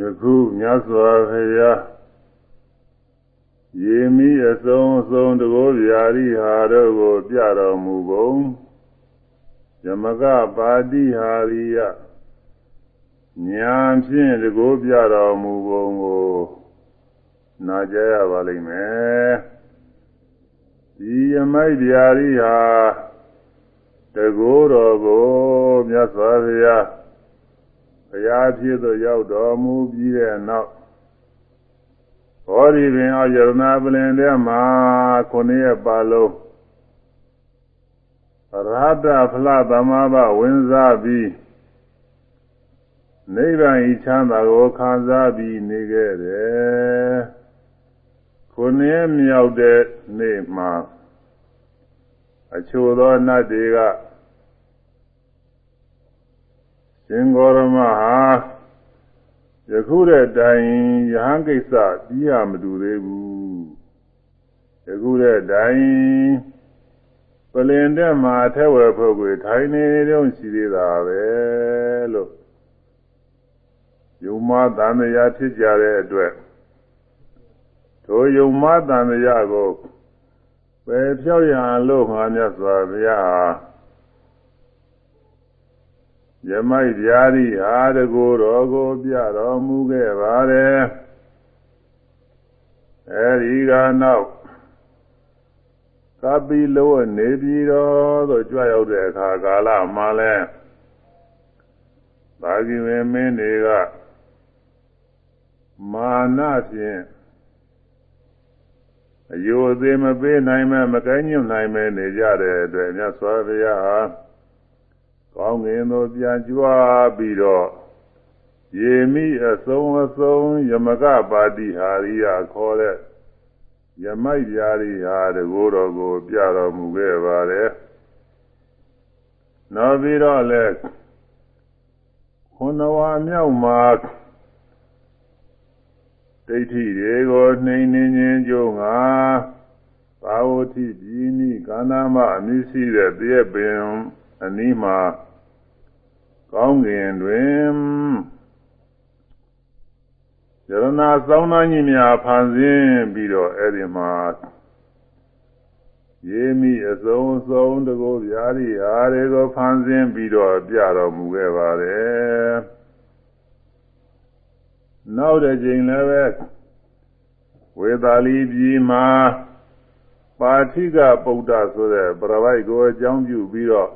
ယခုမြတ်စွာဘုရားရေမိအစုံအစုံတကောဗျာရိဟာတို့ကိုပြတော်မူပုံယမကပါတိဟာရိယညာဖြင့်တကောပြတော်မူပုံကိုနာကြရပါလိမ့်မယ်ဒီယမိုက်ဗျာရိဟာတကောတော်ကိုမြတ်စွာဘုရား ဘုရားဖြစ်သို့ရောက်တော်မူပြီးတဲ့နောက်ဘောဓိပင်အောင်ယရနာပလင်ထဲမှာခုနှစ်ရက်ပါလုံးရဟတဖလသမဘဝင်စားပြီးနိဗ္ဗာန်ဤချမ်းသာကိုခံစားပြီးနေခဲ့တယ်ခုနှစ်ရက်မြောက်တဲ့နေ့မှာအချို့သောနတ်တွေက ရှင်ဂေါရမဟာယခုတဲ့တိုင်ယဟန်ကိစ္စပြီးရမတူသေးဘူးယခုတဲ့တိုင်ပလင်တဲ့မှာထဲဝယ်ဖို့ကိုထိုင်နေတုံးရှိသေးတာပဲလို့ယုံမသံတရားဖြစ်ကြတဲ့အတွက်ထိုယုံမသံတရားကိုပယ်ဖြောက်ရန်လို့ငါမြတ်စွာဘုရား ယမိုက်ဗျာတိဟာတကိုယ်တော်ကိုပြတော်မူခဲ့ပါတယ်အဲဒီကနောက်ကပိလောနေပြည်တော်သို့ကြွရောက်တဲ့အခါကာလမှာလဲဘာဂိဝေမင်းတွေကမာနဖြင့်အယိုသေးမပေးနိုင်မဲ့မကိုင်းညွတ်နိုင်မဲ့နေကြတဲ့အတွက်မြတ်စွာဘုရားဟာ ကောင်းငင်သို့ပြန်ကြွားပြီးတော့ရေမိအစုံအစုံယမကပါတိဟာရိယခေါ်တဲ့ယမိုက်ပြာရိဟာတကိုယ်တော်ကို ပြတော်မူခဲ့ပါတယ်။နောက်ပြီးတော့လည်းခုနဝါမြောက်မှာဒိဋ္ဌိတွေကိုနှိမ်နှင်းခြင်းကြုံငါသာဝတိပြည်နိကာနာမအမိရှိတဲ့တည့်ပင် အနီးမှာကောင်းကင်တွင်ယရနာစောင်းသားကြီးများဖန်ဆင်းပြီးတော့အဲ့ဒီမှာရေမိအစုံအစုံတကိုဗျာရိဟာတွေကိုဖန်ဆင်းပြီးတော့ပြတော်မူခဲ့ပါတယ်နောက်တစ်ချိန်လည်းပဲဝေသာလီပြည်မှာပါဠိကပုဒ္ဒဆိုတဲ့ပြပိုက်ကိုအကြောင်းပြုပြီးတော့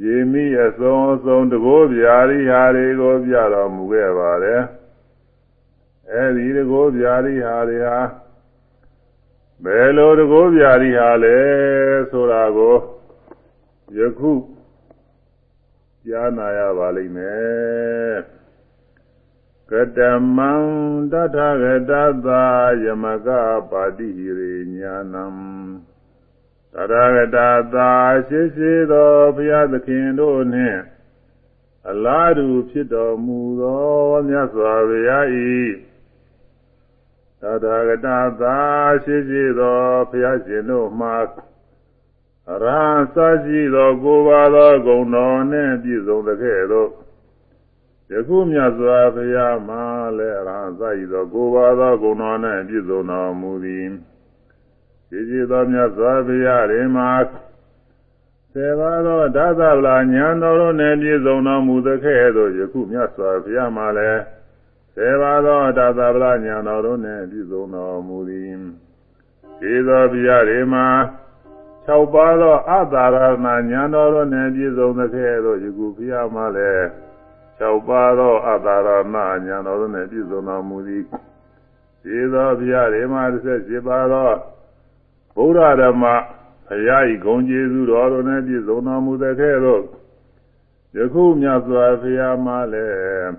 ရေမိအစုံအစုံတကိုးဗျာရိဟာတွေကိုပြတော်မူခဲ့ပါတယ်အဲဒီတကိုးဗျာရိဟာတွေဟာဘယ်လိုတကိုးဗျာရိဟာလဲဆိုတာကိုယခုကြားနာရပါလိမ့်မယ်ကတမံတထဂတသာယမကပါတိရိညာနံ သရဂတာသာရှိရှိသောဘုရားသခင်တို့နှင့်အလားတူဖြစ်တော်မူသောမြတ်စွာဘုရား၏သရဂတာသာရှိရှိသောဘုရားရှင်တို့မှာအရဟံစရှိသောကိုယ်ပါသောဂုဏ်တော်နှင့်ပြည့်စုံသကဲ့သို့ယခုမြတ်စွာဘုရားမှာလည်းအရဟံစရှိသောကိုယ်ပါသောဂုဏ်တော်နှင့်ပြည့်စုံတော်မူသည် ရှိရှိသောမြတ်စွာဘုရားရင်မှာဆေပါသောဓာသဗလာညာတော်တို့နှင့်ပြည့်စုံတော်မူသကဲ့သို့ယခုမြတ်စွာဘုရားမှာလည်းဆေပါသောဓာသဗလာညာတော်တို့နှင့်ပြည့်စုံတော်မူသည်ရှိသောဘုရားရင်မှာ၆ပါးသောအတာရဏညာတော်တို့နှင့်ပြည့်စုံသကဲ့သို့ယခုဘုရားမှာလည်း၆ပါးသောအတာရဏညာတော်တို့နှင့်ပြည့်စုံတော်မူသည်ရှိသောဘုရားရင်မှာ၁၈ပါးသော ဗုဒ္ဓဓမ္မဘုရားဤဂုံကျေးဇူးတော်တို့နဲ့ပြည့်စုံတော်မူတဲ့ကဲ့သို့ယခုမြတ်စွာဘုရားမှာလည်း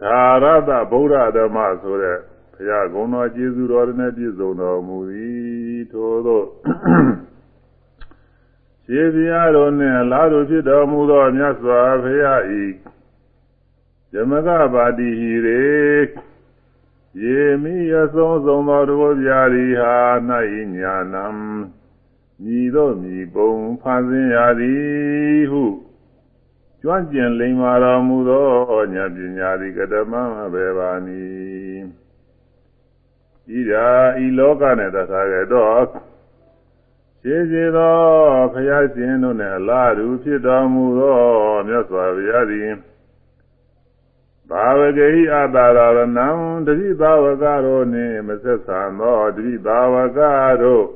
သာရတဗုဒ္ဓဓမ္မဆိုတဲ့ဘုရားဂုံတော်ကျေးဇူးတော်နဲ့ပြည့်စုံတော်မူသည်ထို့သောခြေပြားတော်နှင့်အလားတူဖြစ်တော်မူသောမြတ်စွာဘုရားဤဇမကပါတိဟိရေ ယေမိယဆုံးဆုံးသောတဘောပြာရီဟာ၌ညာနံမြည်သောမြည်ပုံဖန်ဆင်းရသည်ဟုကျွမ်းကျင်လိမ္မာတော်မူသောဉာဏ်ပညာသည်ကတမဘေပါနီဤရာဤလောကနဲ့တခါကြတော့ရှိစေသောဘုရားရှင်တို့နဲ့အလားတူဖြစ်တော်မူသောမြတ်စွာဘုရားသည် ဘာဝဂိအတာရဏံတတိဘာဝကတို့နှင့်မဆက်ဆံသောတတိဘာဝကတို့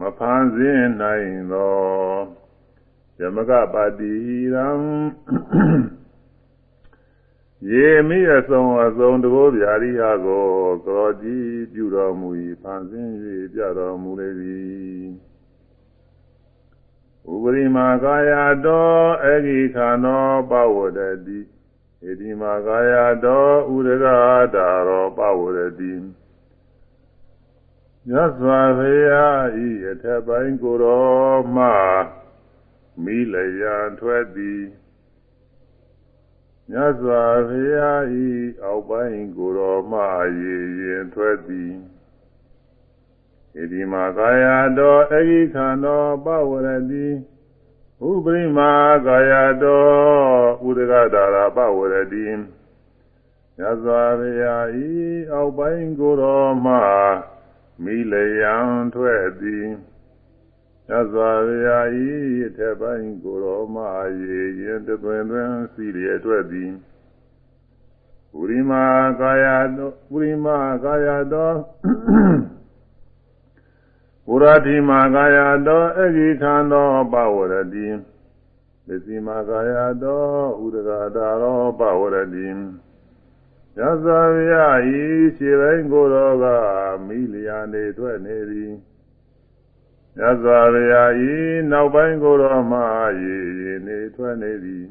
မဖန်ဆင်းနိုင်သောယမကပါတိရံယေမိအစုံအစုံတဘောဗျာရိယကိုကောတိပြုတော်မူ၏ဖန်ဆင်း၍ပြတော်မူလေသည်ဥပရိမာကာယတောအဂိခာနောပဝရတိ ဣတိမာကာယတောဥရဂတာရောပဝရတိမြတ်စွာဘုရားဤအထက်ပိုင်းကိုယ်တော်မှမိလျံထွက်သည်မြတ်စွာဘုရားဤအောက်ပိုင်းကိုယ်တော်မှရေရင်ထွက်သည်ဣတိမာကာယတော်အဂိခန္တောပဝရတိ ဥပရိမာကာယတော်ဥဒဂဒါရာပဝရတိမြတ်စွာဘုရားဤအောက်ပိုင်းကိုယ်တော်မှမိလျံထွက်သည်သစ္စာရာဤအထက်ပိုင်းကိုရောမရေရင်တသွင်သွင်စီရအတွက်သည်ပုရိမာကာယတောပုရိမာကာယတော ပုရတိမာကာယတောအဂိခန္တောပဝရတိသစ္စည်းမာကာယတောဥဒဂတာရောပဝရတိသစ္စာရာဤခြေပိုင်းကိုရောကမိလျာနေထွက်နေသည်မြတ်စွာဘုရားဤနောက်ပိုင်းကိုယ်တော်မှရေရေနေထွက်နေသည်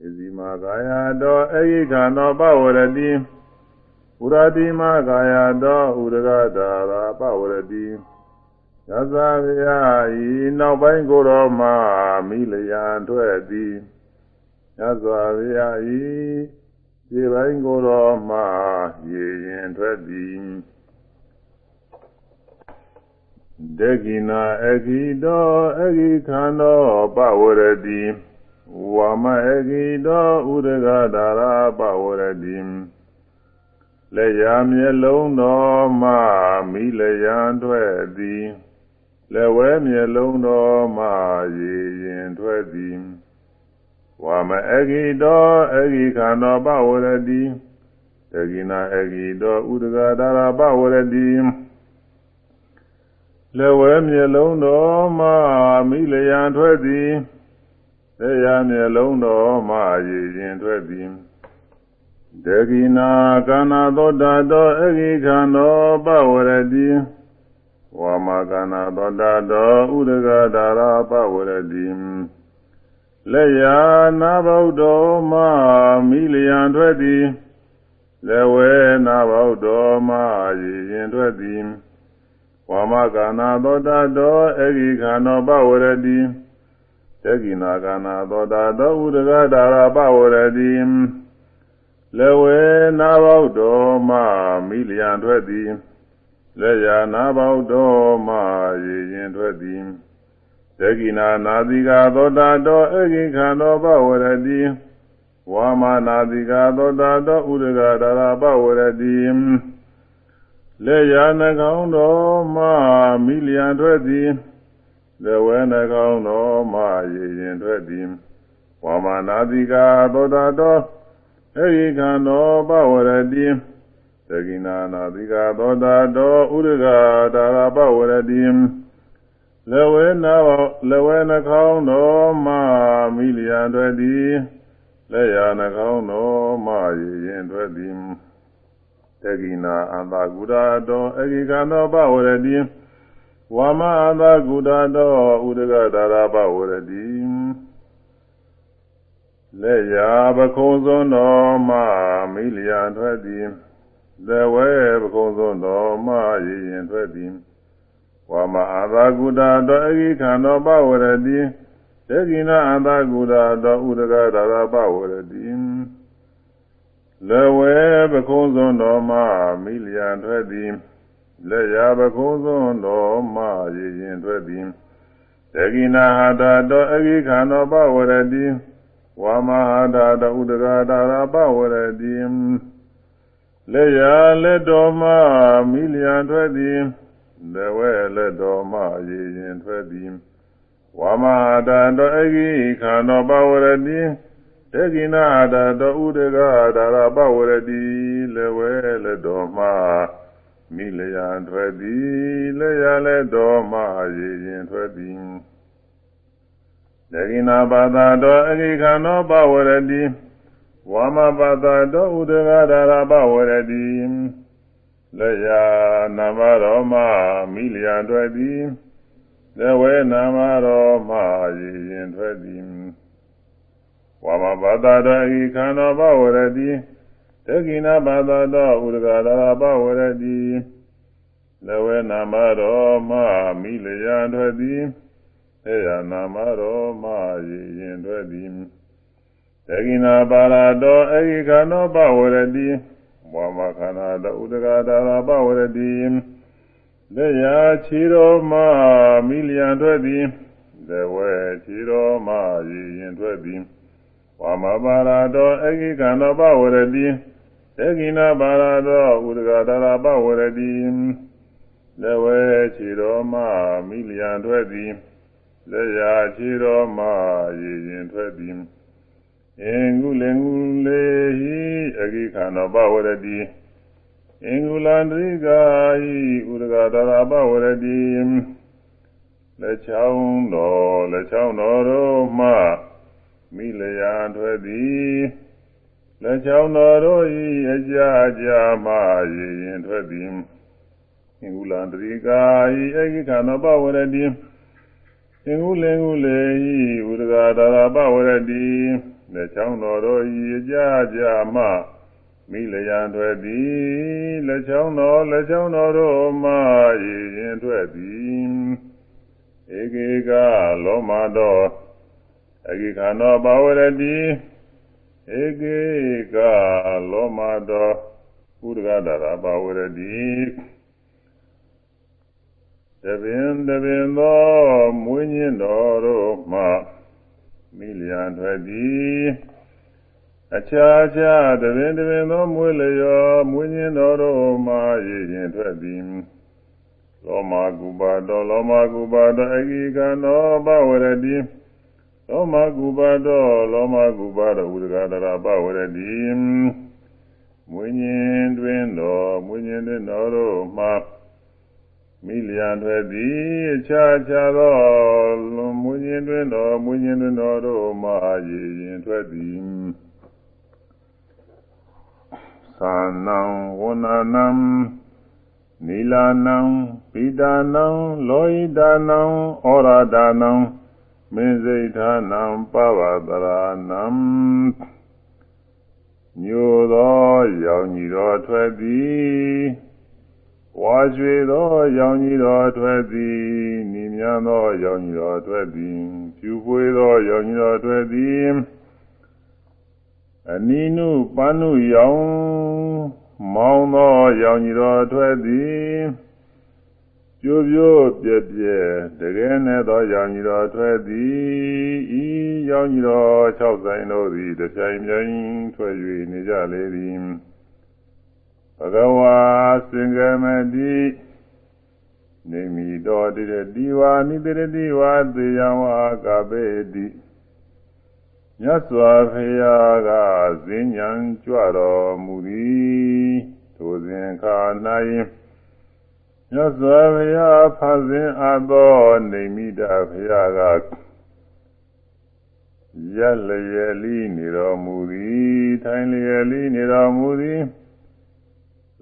ဣဇိမာကာယတော်အဂိခန္တောပဝရတိ ဥရတိမကာယတော်ဥရဂတာရာပဝရတိမြတ်စွာဘုရားဤနောက်ပိုင်းကိုယ်တော်မှမိလျံထွက်သည်မြတ်စွာဘုရားဤဒီပိုင်းကိုယ်တော်မှရေရင်ထွက်သည်ဒေဂိနာအဂိတောအဂိခန္တောပဝရတိဝါမအဂိတောဥရဂဒါရာပဝရတိ လက်ရမျက်လုံးတော်မှမိလျံထွက်သည်လက်ဝဲမျက်လုံးတော်မှရေရင်ထွက်သည်ဝါမအဂိတောအဂိခန္တောပဝရတိဒေဂိနာအဂိတောဥရဂဒါရာပဝရတိလက်ဝဲမျက်လုံးတော်မှမိလျံထွက်သည်လက်ရမျက်လုံးတော်မှရည်ရင်ထွက်သည် ဒေဂိနာကာနာသောတာတောအဂိခန္တောပဝရတိဝါမကာနာသောတာတောဥဒဂဒါရာပဝရတိလက်ရနာဘုဒ္ဓမှမိလျံထွက်သည်လက်ဝဲနာဘုဒ္ဓမှရည်ရင်ထွက်သည်ဝါမကာနာသောတာတောအဂိခန္နောပဝရတိတကိနာကာနာသောတာတောဥဒဂဒါရာပဝရတိ လေဝေနာဘောက်တော်မှမိလျံထွက်သည်လေယာနာဘောက်တော်မှရေရင်ထွက်သည်တကိနာနာတိကာသောတာတောအဂိခန္နောပဝရတိဝါမနာတိကာသောတာတောဥဒဂဒါရာပဝရတိလက်ရနှကောင်းတော်မှမိလျံထွက်သည်လက်ဝဲနှကောင်းတော်မှရည်ရင်ထွက်သည်ဝါမနာတိကာသောတာတော် အရိခန္တော်ပဝရတိသကိနာနာတိကာသောတာတော်ဥရဂတာရာပဝရတိလက်ဝဲနာလက်ဝဲနှကောင်းတော်မှမိလျံထွက်သည်လက်ရနှကောင်းတော်မှရည်ရင်ထွက်သည်တကိနာအန္တာကုရာတောအဂိကနောပဝရတိဝါမအန္တာကုရာတောဥဒဂဒါရာပဝရတိ လက်ရာပခုံးစွန်းတော်မှမိလျာထွက်သည်လက်ဝဲပခုံးစွန်းတော်မှရည်ရင်ထွက်သည်ဝါမအာသာကုတာတောအဂိခန္တောပဝရတိတကိနာအန္တာကုရာတောဥဒဂဒါရာပဝရတိလက်ဝဲပခုံးစွန်းတော်မှမိလျံထွက်သည်လက်ရာပခုံးစွန်းတော်မှရည်ရင်ထွက်သည်တကိနာဟာတာတောအဂိခန္တောပဝရတိ ဝါမဟာတာတဥဒဂါတာရပဝရတိလက်ရလက်တော်မှမိလျံထွက်သည်လက်ဝဲလက်တော်မှရေရင်ထွက်သည်ဝါမဟာတာတောအဂိခန္ဓေပဝရတိတေကိနာတာတောဥဒဂါတာရပဝရတိလက်ဝဲလက်တော်မှမိလျံထွက်သည်လက်ရလက်တော်မှရေရင်ထွက်သည် ဒေဂိနာဘာသာတော်အဂိခန္ဓေပဝရတိဝါမဘာသာတော်ဥဒဂါဒါရပဝရတိလက်ရနာမတော်မှမိလျံထွက်သည်လက်ဝဲနာမတော်မှရေရင်ထွက်သည်ဝါမဘာသာတော်အဂိခန္ဓေပဝရတိတကိနာဘာသာတော်ဥဒဂါဒါရပဝရတိလက်ဝဲနာမတော်မှမိလျံထွက်သည်ေ ယနာမရောမယေရင်တွေ့သည်တကိနာပါရတောအဂိခနောပဝရတိဝါမခန္ဓာတဥဒဂါတာပဝရတိလက်ရာခြေတော်မမိလျံတွေ့သည်လက်ဝဲခြေတော်မယေရင်တွေ့သည်ဝါမပါရတောအဂိခနောပဝရတိတကိနာပါရတောဥဒဂါတာပဝရတိလက်ဝဲခြေတော်မမိလျံတွေ့သည် လက်ရာခြေတော်မှရည်ရင်ထွက်သည်အင်္ဂုလင်္ဂုလေဟိအဂိခန္ဓပဝရတိအင်္ဂုလန္တိကာဟိဥဒဂတရာပဝရတိလက်ချောင်းတော်လက်ချောင်းတော်တို့မှမိလျာထွက်သည်လက်ချောင်းတော်တို့ဤအကြအကြမှရည်ရင်ထွက်သည်အင်္ဂုလန္တိကာဟိအဂိခန္ဓပဝရတိသ င်္ကုလင်္ကုလေဤဥဒဂါတာရပဝရတိလက်ချောင်းတော်တို့ဤအကြကြမှမိလျံတွေ့သည်လက်ချောင်းတော်လက်ချောင်းတော်တို့မှရည်ရင်တွေ့သည်ဧကေကလောမတော်အဂိခဏောပဝရတိဧကေကလောမတော်ဥဒဂါတာရပဝရတိ တပင်တပင်သောမွေးညင်းတော်တို့မှမိလျံထွက်သည်အခြားအခြားတပင်တပင်သောမွေးလျောမွေးညင်းတော်တို့မှရည်ရင်ထွက်သည်လောမကုပါတော်လောမကုပါတော်အဂိကနောဘဝရတိလောမကုပါတော်လောမကုပါတော်ဥဒဂဒရာဘဝရတိမွေးညင်းတွင်တော်မွေးညင်းတွင်တော်တို့မှ မိလျံတွေသည်အခြားခြားသောလွန်မွေးခြင်းတွင်တော်မွေးခြင်းတွင်တော်တို့မှရည်ရင်ထွက်သည်သာနံဝနနံနီလာနံပိဒါနံလောဟိတာနံဩရာဒါနံမင်းစိတ်ဌာနံပဝတရာနံညိုသောရောင်ကြီးတော်ထွက်သည် ဝါရွှေသောရောင်ကြီးတော်ထွက်သည်နိမြန်းသောရောင်ကြီးတော်ထွက်သည်ဖြူပွေသောရောင်ကြီးတော်ထွက်သည်အနိနုပန်းနုရောင်မောင်းသောရောင်ကြီးတော်ထွက်သည်ပြိုးပြိုးပြက်ပြက်တကယ်နဲ့သောရောင်ကြီးတော်ထွက်သည်ဤရောင်ကြီးတော်၆ဆိုင်တို့သည်တပြိုင်ပြိုင်ထွက်၍နေကြလေသည် ဘဂဝါစင်္ဂမတိနေမီတော်တည်းဒီဝါနိတရတိဝါသေယံဝါကပေတိမြတ်စွာဘုရားကဇင်းညာကြွတော်မူသည်ထိုစဉ်ခါ၌မြတ်စွာဘုရားဖန်ဆင်းအပ်သောနေမိတာဘုရားကရလျက်လီနေတော်မူသည်ထိုင်လျက်လီနေတော်မူသည်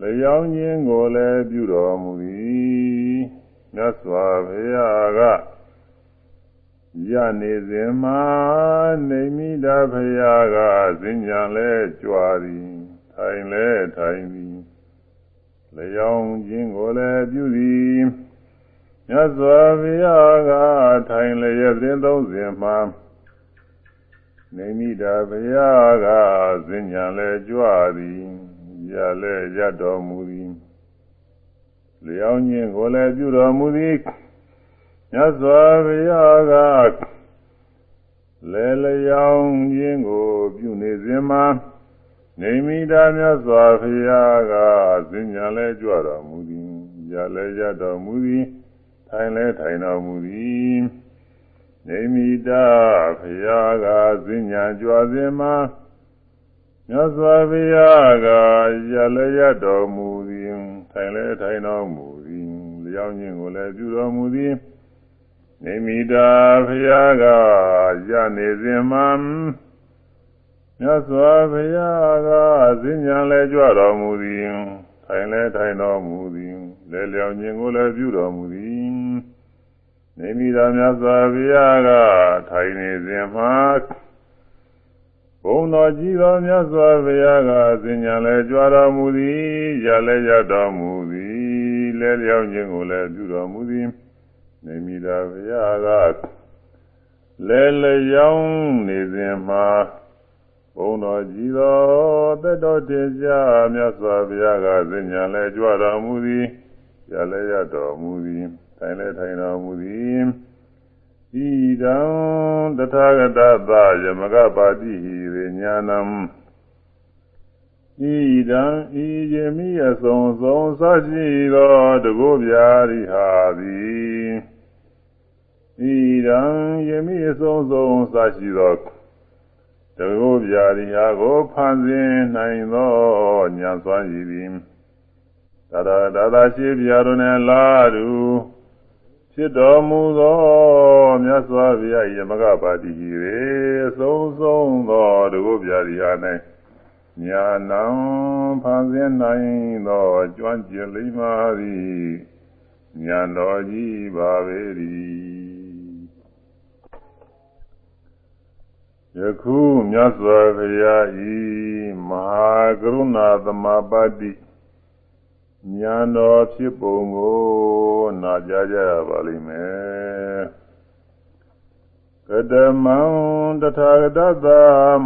လျောင်းခြင်းကိုလည်းပြုတော်မူသည်မြတ်စွာဘုရားကရနေစဉ်မှာနေမိတာဘုရားကဇင်ညာလဲကြွားသည်ထိုင်လဲထိုင်သည်လျောင်းခြင်းကိုလည်းပြုသည်မြတ်စွာဘုရားကထိုင်လျက်စဉ်သုံးစဉ်မှာနေမိတာဘုရားကဇင်ညာလဲကြွားသည် ရလဲရတော်မူသည်လျောင်းခြင်းကိုလည်းပြုတော်မူသည်မြတ်စွာဘုရားကလဲလျောင်းခြင်းကိုပြုနေစဉ်မှာနေမိတာမြတ်စွာဘုရားကစဉ္ညာလဲကြွတော်မူသည်ရလဲရတော်မူသည်ထိုင်လဲထိုင်တော်မူသည်နေမိတာဘုရားကစဉ္ညာကြွစဉ်မှာ မြတ်စွာဘုရားကရလဲရတော်မူသည်ထိုင်လဲထိုင်တော်မူသည်လျောင်းခြင်းကိုလည်းပြုတော်မူသည်နေမိတာဘုရားကရနေစဉ်မှာမြတ်စွာဘုရားကဈဉ္ညာလဲကြွတော်မူသည်ထိုင်လဲထိုင်တော်မူသည်လဲလျောင်းခြင်းကိုလည်းပြုတော်မူသည်နေမိတာမြတ်စွာဘုရားကထိုင်နေစဉ်မှာ ဘုံတော်ကြီးတော်မြတ်စွာဘုရားကဈဉ္ညာလဲကြွတော်မူသည်ရလဲရတော်မူသည်လဲလျောင်းခြင်းကိုလည်းပြုတော်မူသည်နေမိတာဘုရားကလဲလျောင်းနေစဉ်မှာဘုံတော်ကြီးတော်သက်တော်တင်ကြမြတ်စွာဘုရားကသင်ညာလဲကြွတော်မူသည်ရလဲရတော်မူသည်ထိုင်လဲထိုင်တော်မူသည် ဤတံတထာဂတသယမကပါတိဟိရေညာနံဤတံဤယမိအစုံဆုံးသရှိသောတကုဗျာရိဟာသည်ဤတံယမိအစုံဆုံးသရှိသောတကုဗျာရိဟာကိုဖန်ဆင်းနိုင်သောညာစွမ်းရည်သည်သာသာသာသာရှိပြာတို့နဲ့လာတူ ဖြစ်တော်မူသောမြတ်စွာဘုရားယမကပါတိကြီးရေအဆုံးဆုံးသောတကုဗျာရိဟာ၌ညာနံဖန်ဆင်းနိုင်သောကျွမ်းကျင်လိမ္မာသည်ညာတော်ကြီးပါပေ၏ယခုမြတ်စွာဘုရားဤမဟာကရုဏာသမပါတိ ညာတော်ဖြစ်ပုံကိုနာကြားကြရပါလိမ့်မယ်ကတမံတထာဂတသ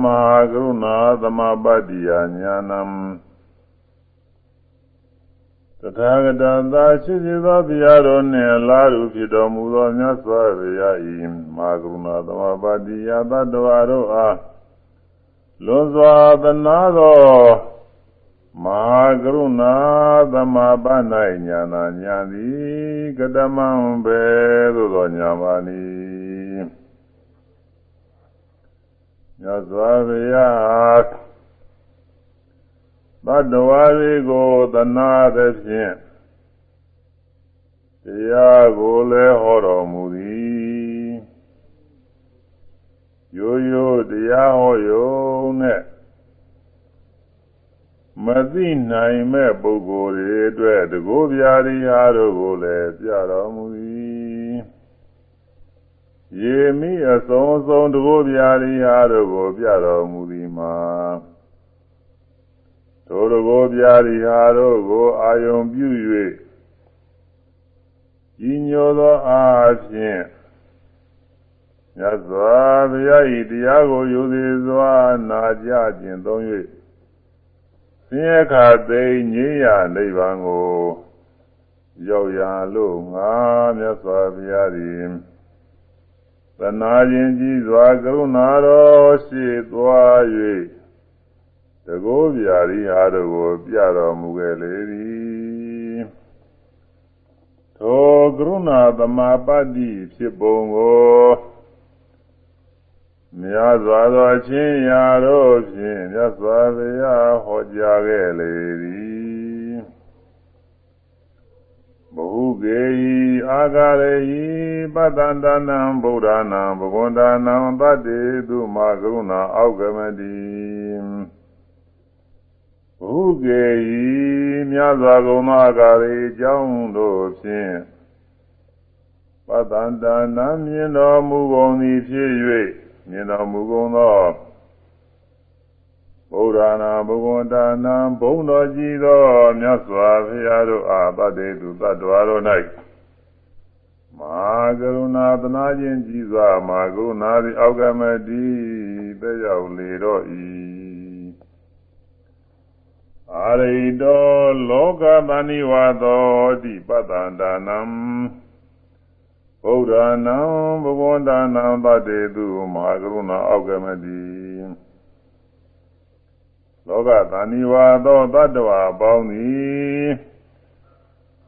မဟာကရုဏာသမပတ္တိယညာနံတထာဂတသာရှိရှိသောဘုရားတော်နှင့်လာလူဖြစ်တော်မူသောမြတ်စွာဘုရား၏မဟာကရုဏာသမပတ္တိယသတ္တဝါတို့အားလွန်စွာသနာသော မဟာကရုဏာသမပ၌ညာနာညာသည်ကတမံဘေသို့သောညာပါနီမြတ်စွာဘုရားသတ္တဝါတွေကိုသနာသည်ဖြင့်တရားကိုလည်းဟောတော်မူသည်ရိုးရိုးတရားဟောယုံနဲ့ မသိနိုင်မဲ့ပုဂ္ဂိုလ်တွေအတွက်တကောဗျာရိယာတို့ကိုလည်းပြတော်မူသည်ရေမိအစုံအစုံတကောဗျာရိယာတို့ကိုပြတော်မူသည်မှာတို့တကောဗျာရိယာတို့ကိုအာယုံပြု၍ဤညောသောအားဖြင့်မြတ်စွာဘုရားဤတရားကိုယူသည်စွာနာကြခြင်းသုံး၍ ဆင်းရဲခါသိငြိရနိဗ္ဗာန်ကိုရောက်ရလို့ငါမြတ်စွာဘုရားသည်သနာခြင်းကြီးစွာကရုဏာတော်ရှိသွား၍တကောဗျာရိဟာတို့ကိုပြတော်မူခဲ့လေသည်ထိုကရုဏာသမာပတ္တိဖြစ်ပုံကို မြတ်စွာသောအချင်းရာတို့ဖြင့်မြတ်စွာဘုရားဟောကြားခဲ့လေသည်ဘဟုကေဟိအာဂရေဟိပတ္တန္တနံဗုဒ္ဓနာဘဂဝန္တနာပတ္တေသူမကရုဏာအောက်ကမတိဘဟုကေဟိမြတ်စွာဘုရားကာရေအကြောင်းတို့ဖြင့်ပတ္တန္တနာမြင်တော်မူကုန်သည်ဖြစ်၍ မြင်တော်မူကုန်သောဗုဒ္ဓနာဘဂဝန္တာနာဘုံတော်ကြည်သောမြတ်စွာဘုရားတို့အားတတေသူတ attva တို့၌မဟာကရုဏာသနာခြင်းကြည်စွာမဟာကရုဏာသည်အောက်ကမတိပဲရောက်လေတော့ဤအာရိတောလောကသဏိဝါသောတိပတ္တန္တနံ ဗုဒ္ဓနာဘဂဝန္တနာသတ္တေသူမဟာကရုဏာအောက်ကမတိလောကသဏိဝါသောတတ္တဝါပေါင်းသည်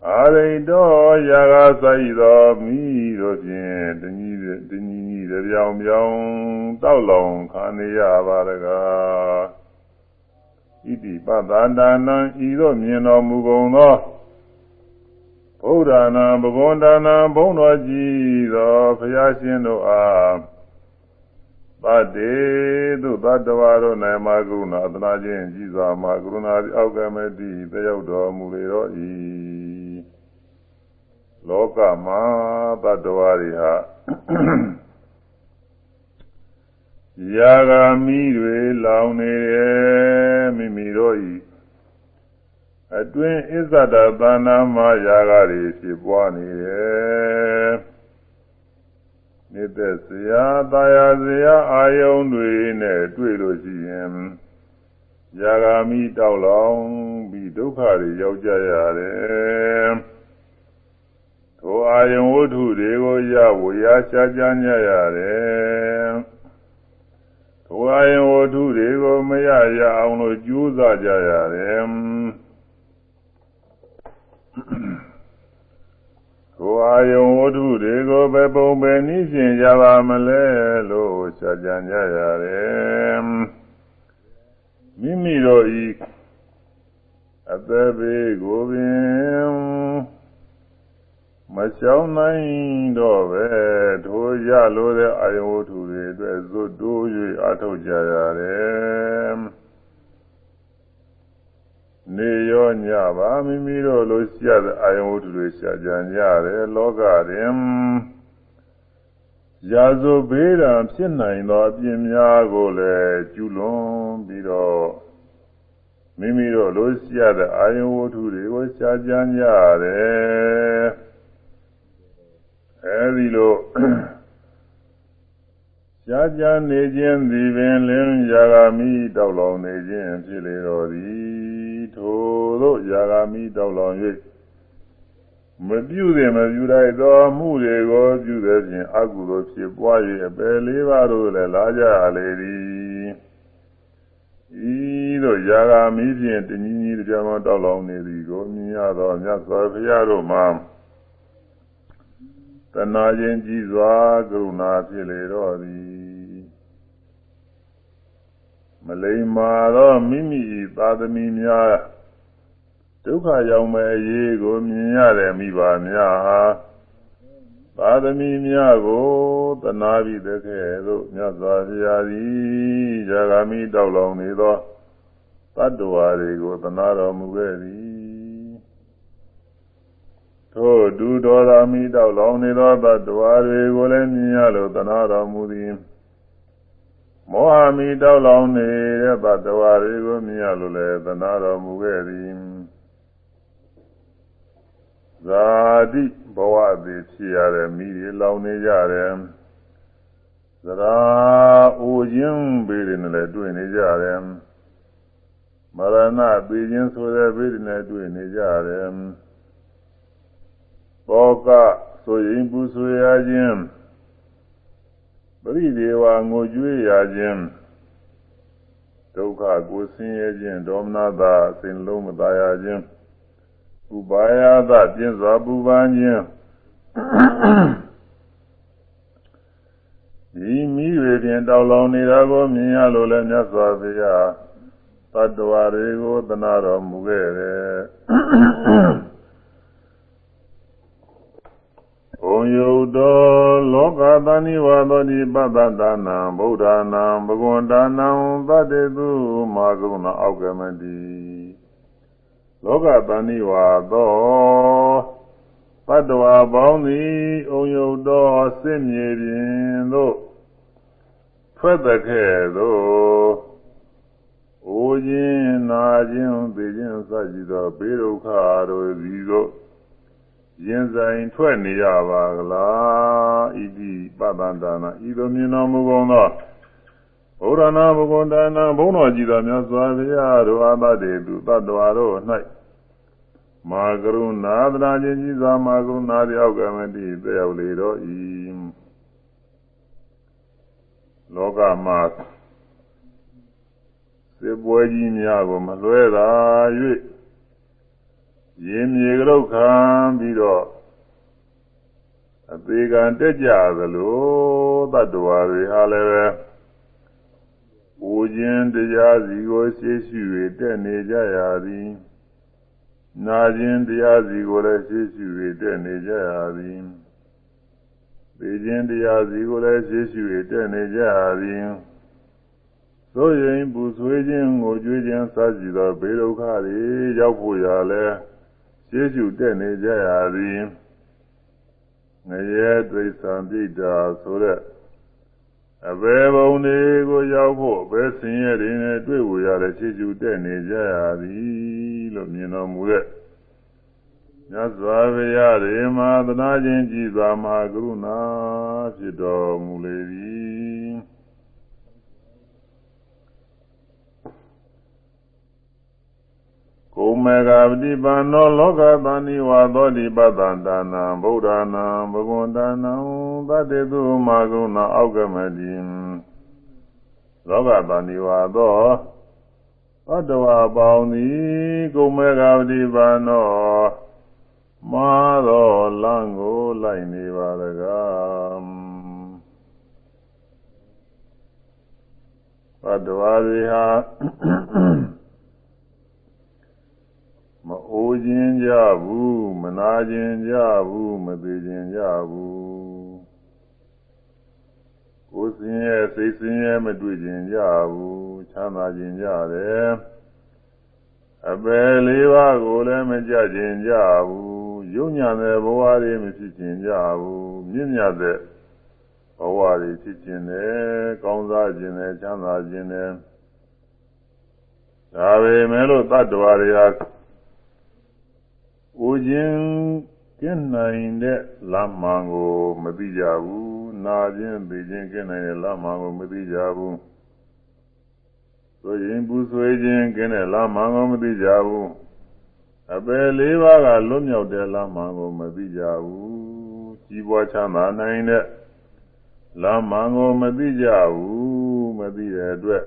အာရိတောယာဂဆိုင်သောမိတို့ဖြင့်တညီတညီညီပြောင်ပြောင်တောက်လောင်ခံရပါရကားဣတိပသန္တာနံဤသို့မြင်တော်မူကုန်သော ဗုဒ္ဓနာဘဂဝန္တနာဘုန်းတော်ကြီးသောဘုရားရှင်တို့အားသတ္တေသူသတ္တဝါတို့၌မာကရုဏာအသနာခြင်းကြည်စွာမာကရုဏာအောက်ကမတိတယောက်တော်မူလေတော့ဤလောကမှာသတ္တဝါတွေဟာယာဂာမိတွေလောင်နေတယ်မိမိတို့ဤ အတွင်းအစ္ဆဒသနာမှာယာဂတွေဖြစ်ပွားနေတယ်နေသက်စရာတာယာစရာအာယုံတွေနဲ့တွေ့လို့ရှိရင်ယာဂာမိတောက်လောင်ပြီးဒုက္ခတွေရောက်ကြရတယ်ထိုအာယုံဝတ္ထုတွေကိုရဝရာရှားကြညရတယ်ထိုအာယုံဝတ္ထုတွေကိုမရရအောင်လို့ကြိုးစားကြရတယ် ကိုအာယုံဝတ္ထုတွေကိုပဲပုံပဲနည်းရှင်ကြပါမလဲလို့ရှားကြကြရတယ်မိမိတို့ဤအသက်ဘေးကိုပင်မရှောင်နိုင်တော့ပဲထိုရလို့တဲ့အာယုံဝတ္ထုတွေအတွက်ဇွတ်တိုး၍အထောက်ကြရတယ် နေရောညပါမိမိတို့လိုရှိရတဲ့အာယုံဝတ္ထုတွေရှာကြံကြတယ်လောကတွင်ရာဇိုဘေးရန်ဖြစ်နိုင်သောအပြင်းများကိုလည်းကျူးလွန်ပြီးတော့မိမိတို့လိုရှိရတဲ့အာယုံဝတ္ထုတွေကိုရှာကြံကြတယ်အဲဒီလိုရှားကြနေခြင်းသည်ပင်လင်းယာဂာမိတောက်လောင်နေခြင်းဖြစ်လေတော်သည် ထိုသို့ယာဂာမိတောက်လောင်၍မပြုသည်မပြုလိုက်သောမှုတွေကိုပြုသည်ဖြင့်အကုသိုလ်ဖြစ်ပွား၍အပယ်လေးပါးတို့လည်းလာကြလေသည်ဤသို့ယာဂာမိဖြင့်တညီညီတရားတော်တောက်လောင်နေသည်ကိုမြင်ရသောမြတ်စွာဘုရားတို့မှာတဏှာခြင်းကြည်စွာကရုဏာဖြစ်လေတော့သည်မလိမ္မာသောမိမိသာသမီများ ဒုက္ခရောက်မဲ့အရေးကိုမြင်ရတဲ့မိဘများဟာသာသမီများကိုတဏှာပြီးတဲ့ခဲ့သို့မြတ်စွာဘုရားသည်ဇာဂာမိတောက်လောင်နေသောတတ္တဝါတွေကိုတဏှာတော်မူခဲ့သည်ထို့ဒုဒေါရမိတောက်လောင်နေသောတ attva တွေကိုလည်းမြင်ရလို့သနာတော်မူသည်မောဟမိတောက်လောင်နေတဲ့တ attva တွေကိုမြင်ရလို့လည်းသနာတော်မူခဲ့သည် ဇာတိဘဝသည်ဖြစ်ရတဲ့မိတွေလောင်နေကြတယ်သရာအိုခြင်းဘေးတွေနဲ့လည်းတွေ့နေကြတယ်မရဏသိခြင်းဆိုတဲ့ဘေးတွေနဲ့တွေ့နေကြတယ်သောကဆိုရင်ပူဆွေရခြင်းပရိဒေဝငိုကြွေးရခြင်းဒုက္ခကိုဆင်းရဲခြင်းဒေါမနတာအစဉ်လုံးမသာရခြင်း ဥပါယသပြင်းစွာပူပန်ခြင်းဒီမိတွေပြင်တောက်လောင်နေတာကိုမြင်ရလို့လည်းမြတ်စွာဘုရားတတ္တဝါတွေကိုသနာတော်မူခဲ့တယ်ဘုံယုတ်တော်လောကသဏိဝါသောဒီပတ္တသနာဗုဒ္ဓနာဘဂဝန္တာနံသတ္တေသူမာကုဏအောက်ကမတိ လောကသဏိဝါသောပတ္တဝါပေါင်းသည်အုံယုတ်တော်စစ်မြေပြင်သို့ထွက်တဲ့ခဲ့သို့အိုခြင်းနာခြင်းသိခြင်းစသဖြင့်သောဘေးဒုက္ခတို့သည်သို့ရင်ဆိုင်ထွက်နေရပါကလားဣတိပတ္တန္တနာဤသို့မြင်တော်မူကုန်သော ဘုရားနာဘဂဝန္တနာဘုန်းတော်ကြည်တော်မြတ်စွာဘုရားတို့အာသတေသူတတ္တဝါတို့၌မာကရုဏာသနာချင်းကြီးစွာမာကရုဏာတယောက်ကမတိသက်ရောက်လေတော့ဤလောကမှာစေပွဲကြီးများကိုမလွဲတာ၍ရင်းမြေကလုတ်ခံပြီးတော့အသေးကံတက်ကြသလိုတတ္တဝါတွေဟာလည်းပဲ ပူခြင်းတရားစီကိုရှေ့ရှု၍တက်နေကြရသည်နာခြင်းတရားစီကိုလည်းရှေ့ရှု၍တက်နေကြရသည်သိခြင်းတရားစီကိုလည်းရှေ့ရှု၍တက်နေကြရသည်သို့ရင်ပူဆွေးခြင်းကိုကြွေးခြင်းစသည့်သောဘေးဒုက္ခတွေရောက်ဖို့ရလဲရှေ့ရှုတက်နေကြရသည်ငရဲဒိဋ္ဌံပြိတာဆိုတဲ့ အဘယ်ဘုံတွေကိုရောက်ဖို့ဘယ်ဆင်းရဲတွေနဲ့တွေ့ဝရတဲ့ခြေကျူတက်နေကြရသည်လို့မြင်တော်မူတဲ့မြတ်စွာဘုရားရေမာသနာခြင်းကြည်စွာမဟာကရုဏာဖြစ်တော်မူလေသည် ကုမေဃပฏิပန္နောလောကသန္တိဝါသောတိပတ္တန္တနာဗုဒ္ဓနာဘဂဝန္တနာသတ္တေသူမာကရုဏာအောက်ကမတိလောကသန္တိဝါသောသတ္တဝါပေါင်းသည်ကုမေဃပฏิပန္နောမာသောလံကိုလိုက်နေပါရကားသတ္တဝါတွေဟာ မအိုးခြင်းကြဘူးမနာခြင်းကြဘူးမသေးခြင်းကြဘူးကိုယ်စင်ရဲ့စိတ်စင်ရဲ့မတွေ့ခြင်းကြဘူးချမ်းသာခြင်းကြတယ်အပယ်လေးပါးကိုလည်းမကြခြင်းကြဘူးယုံညာတဲ့ဘဝတွေမဖြစ်ခြင်းကြဘူးမြင့်မြတ်တဲ့ဘဝတွေဖြစ်ခြင်းနဲ့ကောင်းစားခြင်းနဲ့ချမ်းသာခြင်းနဲ့ဒါပေမဲ့လို့တတ္တဝါတွေဟာ ဦးခြင်းကင်းနိုင်တဲ့လမ်းမှန်ကိုမသိကြဘူးနာခြင်းသိခြင်းကင်းနိုင်တဲ့လမ်းမှန်ကိုမသိကြဘူးဆိုရင်ပူဆွေးခြင်းကင်းတဲ့လမ်းမှန်ကိုမသိကြဘူးအပယ်လေးပါးကလွတ်မြောက်တဲ့လမ်းမှန်ကိုမသိကြဘူးကြီးပွားချမ်းသာနိုင်တဲ့လမ်းမှန်ကိုမသိကြဘူးမသိတဲ့အတွက်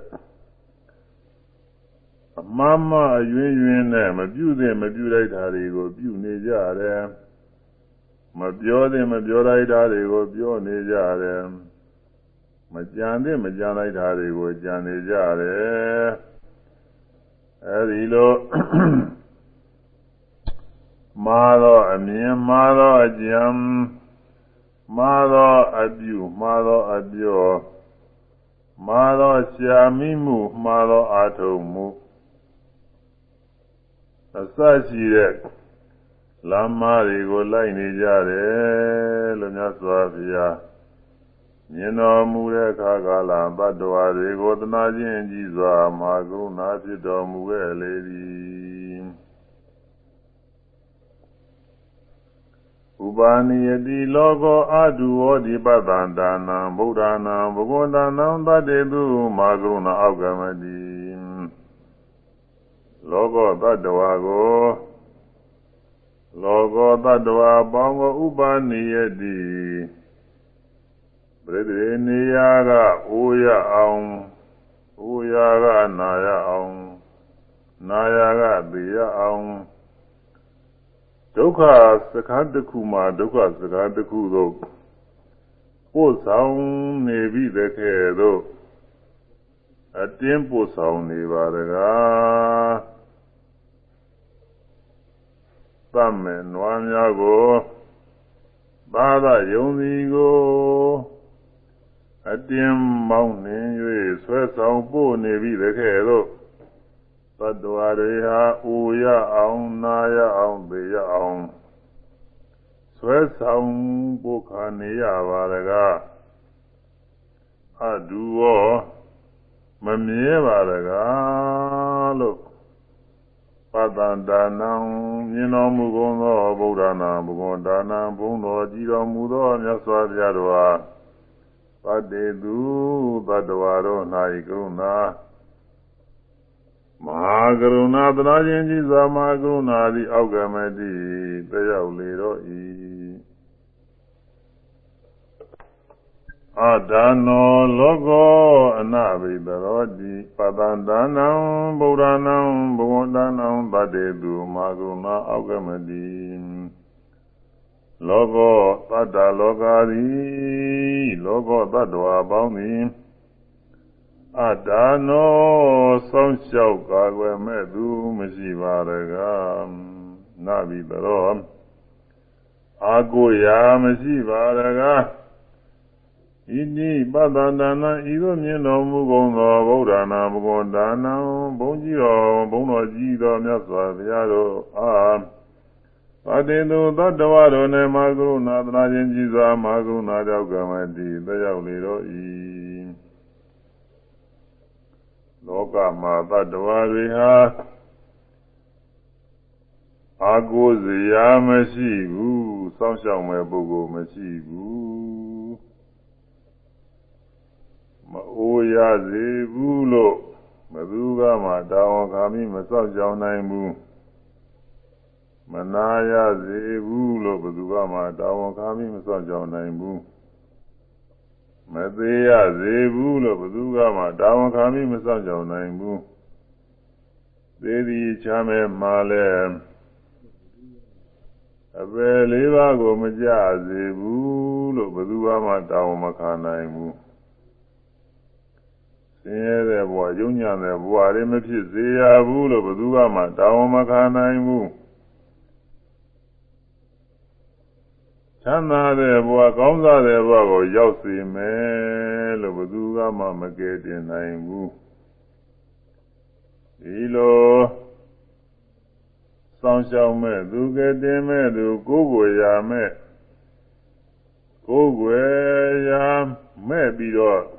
အမှန်မှအယွင်းယွင်းနဲ့မပြုသင့်မပြုလိုက်တာတွေကိုပြုနေကြတယ်မပြောသင့်မပြောလိုက်တာတွေကိုပြောနေကြတယ်မကြံသင့်မကြံလိုက်တာတွေကိုကြံနေကြတယ်အဲဒီလိုမာသောအမြင်မာသောအကြံမာသောအပြုမာသောအပြောမာသောရှာမိမှုမာသောအာထုံမှု အစရှိတဲ့လမ်းမတွေကိုလိုက်နေကြတယ်လို့မြတ်စွာဘုရားမြင်တော်မူတဲ့အခါကာလဘတ်တော်တွေကိုသနာခြင်းကြည်စွာမာကရုဏာဖြစ်တော်မူခဲ့လေသည်ဥပါနိယတိလောကောအတုဝောဒီပတ္တန္တာနံဗုဒ္ဓနာဘဂဝန္တနာတတ္တေသူမာကရုဏာအောက်ကမတိ လောကတ attva ကိုလောကတ attva ပေါင်းကိုဥပနိယတိပရိသေနေရာကအိုးရအောင်အိုးရကနာရအောင်နာရကသိရအောင်ဒုက္ခစကားတစ်ခုမှာဒုက္ခစကားတစ်ခုသို့ပို့ဆောင်နေပြီတဲ့ကဲ့သို့အတင်းပို့ဆောင်နေပါတကား သတ်မယ်နွားများကိုသာသာယုံစီကိုအတင်းမောင်းနှင်၍ဆွဲဆောင်ပို့နေပြီတကယ်တော့သတ္တဝါတွေဟာအိုရအောင်နာရအောင်သိရအောင်ဆွဲဆောင်ပို့ခါနေရပါတကားအဒူရောမမြဲပါတကားလို့ ပတ္တန္တာနံမြင်တော်မူကုန်သောဗုဒ္ဓနာဘုဂဝန္တာနံဘုံတော်ကြည်တော်မူသောမြတ်စွာဘုရားတော်ဟာပတ္တေသူတတ္တဝါတို့၌ကရုဏာမဟာကကရုဏာသနာခြင်းကြီးစွာမဟာကရုဏာသည်အောက်ကမတိတက်ရောက်လေတော့ဤ အာဒါနောလောကောအနာဘိတရောတိပတန္တနံဗုဒ္ဓနာဘဝန္တနာဗတ္တေတုမဟာကရုဏာအောက်ကမတိလောကောသတ္တလောကာသည်လောကောတ attva ပေါင်းသည်အတ္တနောစောင်းလျှောက်ကာကွယ်မဲ့သူမရှိပါရကနာဘိတရောအာကိုရာမရှိပါရက ဣတိပတ္တန္တနာဤသို့မြင်တော်မူကုန်သောဗုဒ္ဓနာဘဂဝန္တာနံဘုန်းကြီးတော်ဘုန်းတော်ကြီးတော်မြတ်စွာဘုရားတို့အားသတေသူသတ္တဝါတို့နှင့်မာကရုဏာသနာခြင်းကြီးစွာမာကရုဏာကြောင့်ကမ္မတိသက်ရောက်လေတော့၏လောကမှာသတ္တဝါတွေဟာအာကိုစရာမရှိဘူးစောင့်ရှောက်မဲ့ပုဂ္ဂိုလ်မရှိဘူးမ အိုးရစေဘူးလို့ဘယ်သူကမှတာဝန်ခံပြီးမစောင့်ကြောင်နိုင်ဘူးမနာရစေဘူးလို့ဘယ်သူကမှတာဝန်ခံပြီးမစောင့်ကြောင်နိုင်ဘူးမသေးရစေဘူးလို့ဘယ်သူကမှတာဝန်ခံပြီးမစောင့်ကြောင်နိုင်ဘူးသေသည်ချမ်းမဲ့မှာလဲအပယ်လေးပါးကိုမကြစေဘူးလို့ဘယ်သူမှတာဝန်မခံနိုင်ဘူး ဆင်းရဲတဲ့ဘဝ၊ယုံညံ့တဲ့ဘဝတွေမဖြစ်စေရဘူးလို့ဘယ်သူမှတာဝန်မခံနိုင်ဘူးချမ်းသာတဲ့ဘဝကောင်းစားတဲ့ဘဝကိုရောက်စေမယ်လို့ဘယ်သူမှမကယ်တင်နိုင်ဘူးဒီလိုစောင့်ရှောက်မဲ့သူကယ်တင်မဲ့သူကိုယ်ကိုယ်ရာမဲ့ကိုယ်ွယ်ရာမဲ့ပြီးတော့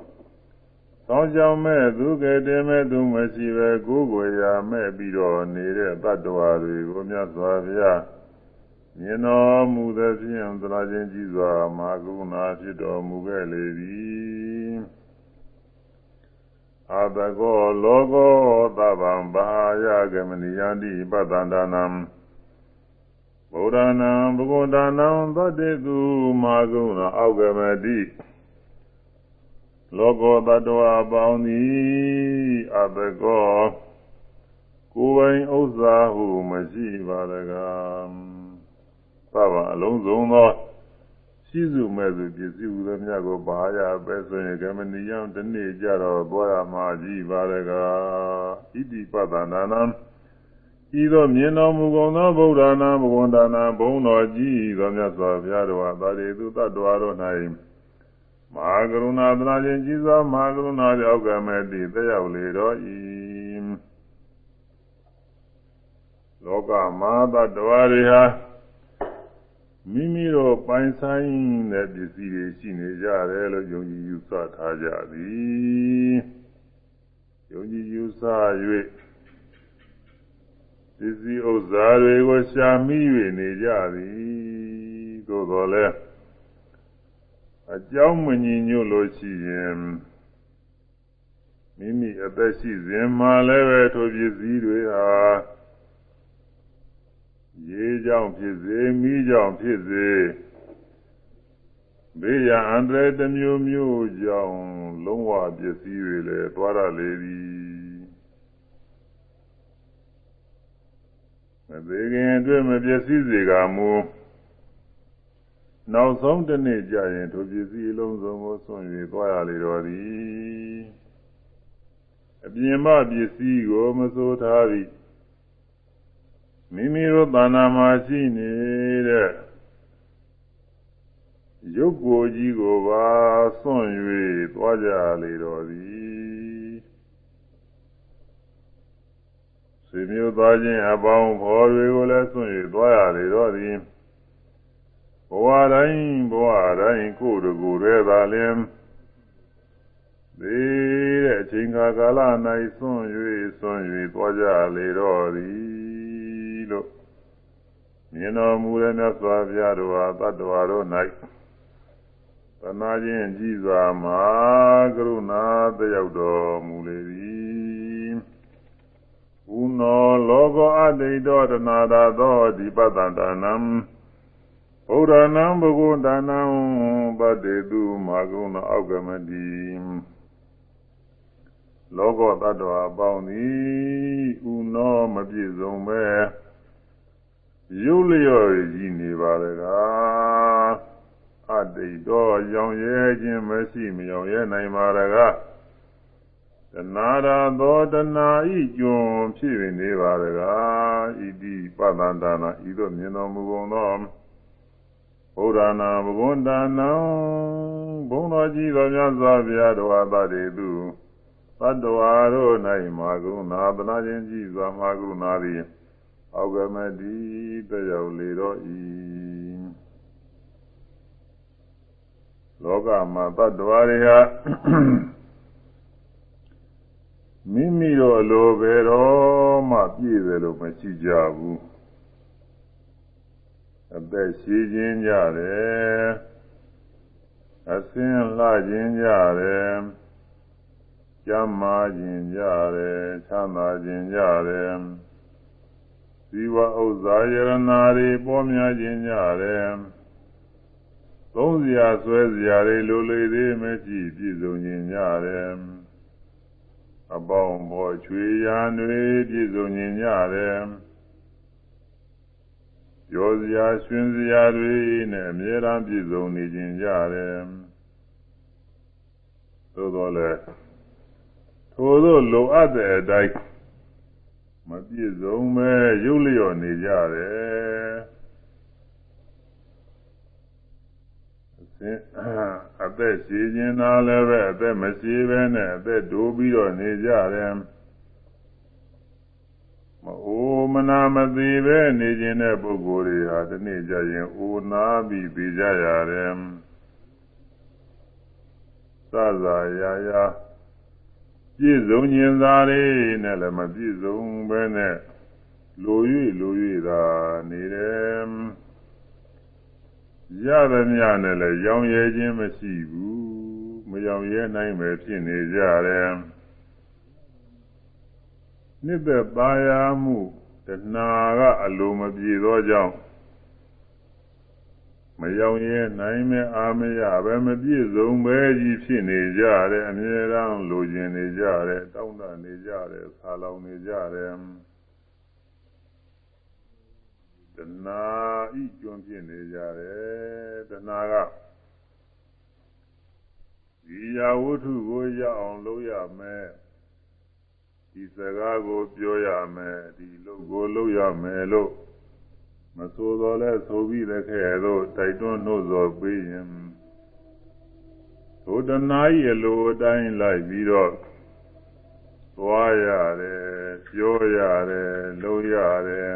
စောင့်ရှောက်မဲ့သူကယ်တင်မဲ့သူမရှိပဲကိုယ်ကိုယ်ရာမဲ့ပြီးတော့နေတဲ့တ attva တွေကိုမြတ်စွာဘုရားမြင်တော်မူသည်ဖြင့်သရခြင်းကြီးစွာမာကုဏာဖြစ်တော်မူခဲ့လေသည်အာတကောလောကောသဗ္ဗံဘာယဂမနိယန္တိပတ္တန္တနံဗုဒ္ဓနာဘဂဝန္တနာသတ္တေသူမာကုဏအောက်ကမတိ လောကောတ attva ပေါင်းသည်အတကောကိုယ်ပိုင်ဥစ္စာဟုမရှိပါတကားသဗ္ဗအလုံးစုံသောရှိစုမဲ့စုပစ္စည်းဟူသောမြတ်ကိုပါရပဲဆိုရင်ကမဏီယံတနေ့ကြတော့သွားရမှာကြီးပါရကဣတိပတနာနံဤသောမြင်တော်မူကုန်သောဗုဒ္ဓနာဘဂဝန္တနာဘုံတော်ကြီးသောမြတ်စွာဘုရားတော်ဟာသာရိတုတ္တဝါတို့၌ မဟာကရုဏာသနာခြင်းကြီးစွာမဟာကရုဏာကြောင့်ကမဲ့တည်သက်ရောက်လေတော်၏လောကမာသတ္တဝါတွေဟာမိမိတို့ပိုင်ဆိုင်တဲ့ပစ္စည်းတွေရှိနေကြတယ်လို့ယုံကြည်ယူဆထားကြသည်ယုံကြည်ယူဆ၍ပစ္စည်းဥစ္စာတွေကိုရှာမိ၍နေကြသည်သို့တော်လည်း အကြောင်းမညီညွတ်လို့ရှိရင်မိမိအသက်ရှိစဉ်မှာလည်းပဲထိုပစ္စည်းတွေဟာရေကြောင့်ဖြစ်စေမိကြောင့်ဖြစ်စေဘေးရန်အန္တရာယ်တစ်မျိုးမျိုးကြောင့်လုံးဝပစ္စည်းတွေလည်းသွားရလေသည်မသေးခင်အတွက်မပစ္စည်းစေကမူ နောက်ဆုံးတစ်နေ့ကျရင်ထိုပစ္စည်းအလုံးစုံကိုဆွံ့၍သွားရလေတော်သည်အပြင်မပစ္စည်းကိုမစိုးထားသည်မိမိတို့တဏ္ဍာမှာရှိနေတဲ့ရုပ်ကိုယ်ကြီးကိုပါစွန့်၍သွားကြလေတော်သည်ဆွေမျိုးသားချင်းအပေါင်းဖော်တွေကိုလည်းစွန့်၍သွားရလေတော်သည် ဘဝတိုင်းဘဝတိုင်းကိုယ်တကူရဲသာလင်သေးတဲ့အချိန်ကာလ၌စွန့်၍စွန့်၍သွားကြလေတော်သည်လို့မြင်တော်မူတဲ့မြတ်စွာဘုရားတို့ဟာတတ္တဝါတို့၌သနာချင်းကြည်စွာမှာကရုဏာတယောက်တော်မူလေသည်ဘုနောဒိတောတနာသာသောဒီပတ္တန္တနံ ဘုရားနံဘဂဝန္တနံပတေတုမာကုဏအောက်ကမတိလောကတ attva အပေါင်းသည်ဥနောမပြည့်စုံပဲရုပ်လျော်ကြည်နေပါလေကအတိတ်တော့ရောင်ရဲခြင်းမရှိမရောင်ရဲနိုင်ပါရကတဏှာရာသောတဏှာဤကျွံဖြစ်နေပါရကဣတိပတ္တန္တနာဤသို့မြင်တော်မူကုန်သော ဘုရားနာဘဂဝန္တနာဘုံတော်ကြီးတော်မြတ်စွာဘုရားတော်ဟာတည်းသူသတ္တဝါတို့၌မာကုဏာသနာခြင်းကြည်စွာမာကုဏာသည်အောက်ကမတိတရောက်လေတော့ဤလောကမှာသတ္တဝါတွေဟာမိမိတို့အလိုပဲတော့မှပြည့်တယ်လို့မရှိကြဘူး အသက်ရှိခြင်းကြတယ်အစင်းလှခြင်းကြတယ်ကျမ်းမာခြင်းကြတယ်ချမ်းသာခြင်းကြတယ်ဇီဝဥစ္စာယရနာတွေပေါ်များခြင်းကြတယ်သုံးစရာဆွဲစရာတွေလိုလေသေးမကြည့်ပြည့်စုံခြင်းကြတယ်အပေါင်းပေါ်ချွေရန်တွေပြည့်စုံခြင်းကြတယ် ရောစရာရွှင်စရာတွေနဲ့အမြဲတမ်းပြည့်စုံနေခြင်းကြတယ်သို့တော်လည်းထိုသို့လိုအပ်တဲ့အတိုင်းမပြည့်စုံပဲရုပ်လျော်နေကြတယ်အစင်အသက်ရှိခြင်းသာလည်းပဲအသက်မရှိပဲနဲ့အသက်ဒိုးပြီးတော့နေကြတယ်မ အိုမနာမသေးပဲနေခြင်းတဲ့ပုဂ္ဂိုလ်တွေဟာဒီနေ့ကျရင်အိုနာပြီးပြီးကြရတယ်သဇာယာယာပြည့်စုံခြင်းသားလေးနဲ့လည်းမပြည့်စုံပဲနဲ့လို၍လို၍သာနေတယ်ရသမျှနဲ့လည်းရောင်ရဲခြင်းမရှိဘူးမရောင်ရဲနိုင်ပဲဖြစ်နေကြတယ် နှစ်သက်ပါရမှုတဏှာကအလိုမပြေသောကြောင့်မယောင်ရဲနိုင်မဲ့အာမရပဲမပြည့်စုံပဲကြီးဖြစ်နေကြတယ်အမြဲတမ်းလိုချင်နေကြတယ်တောင်းတနေကြတယ်ဆာလောင်နေကြတယ်တဏှာဤကျွန်းဖြစ်နေကြတယ်တဏှာကဒီယာဝတ္ထုကိုရအောင်လုပ်ရမယ် ဒီစကားကိုပြောရမယ်ဒီလုပ်ကိုလုပ်ရမယ်လို့မဆိုတော်လဲဆိုပြီးတဲ့ခဲ့တော့တိုက်တွန်းနှုတ်ဆော်ပေးရင်ဒုဒနာဤအလိုအတိုင်းလိုက်ပြီးတော့သွားရတယ်ပြောရတယ်လုပ်ရတယ်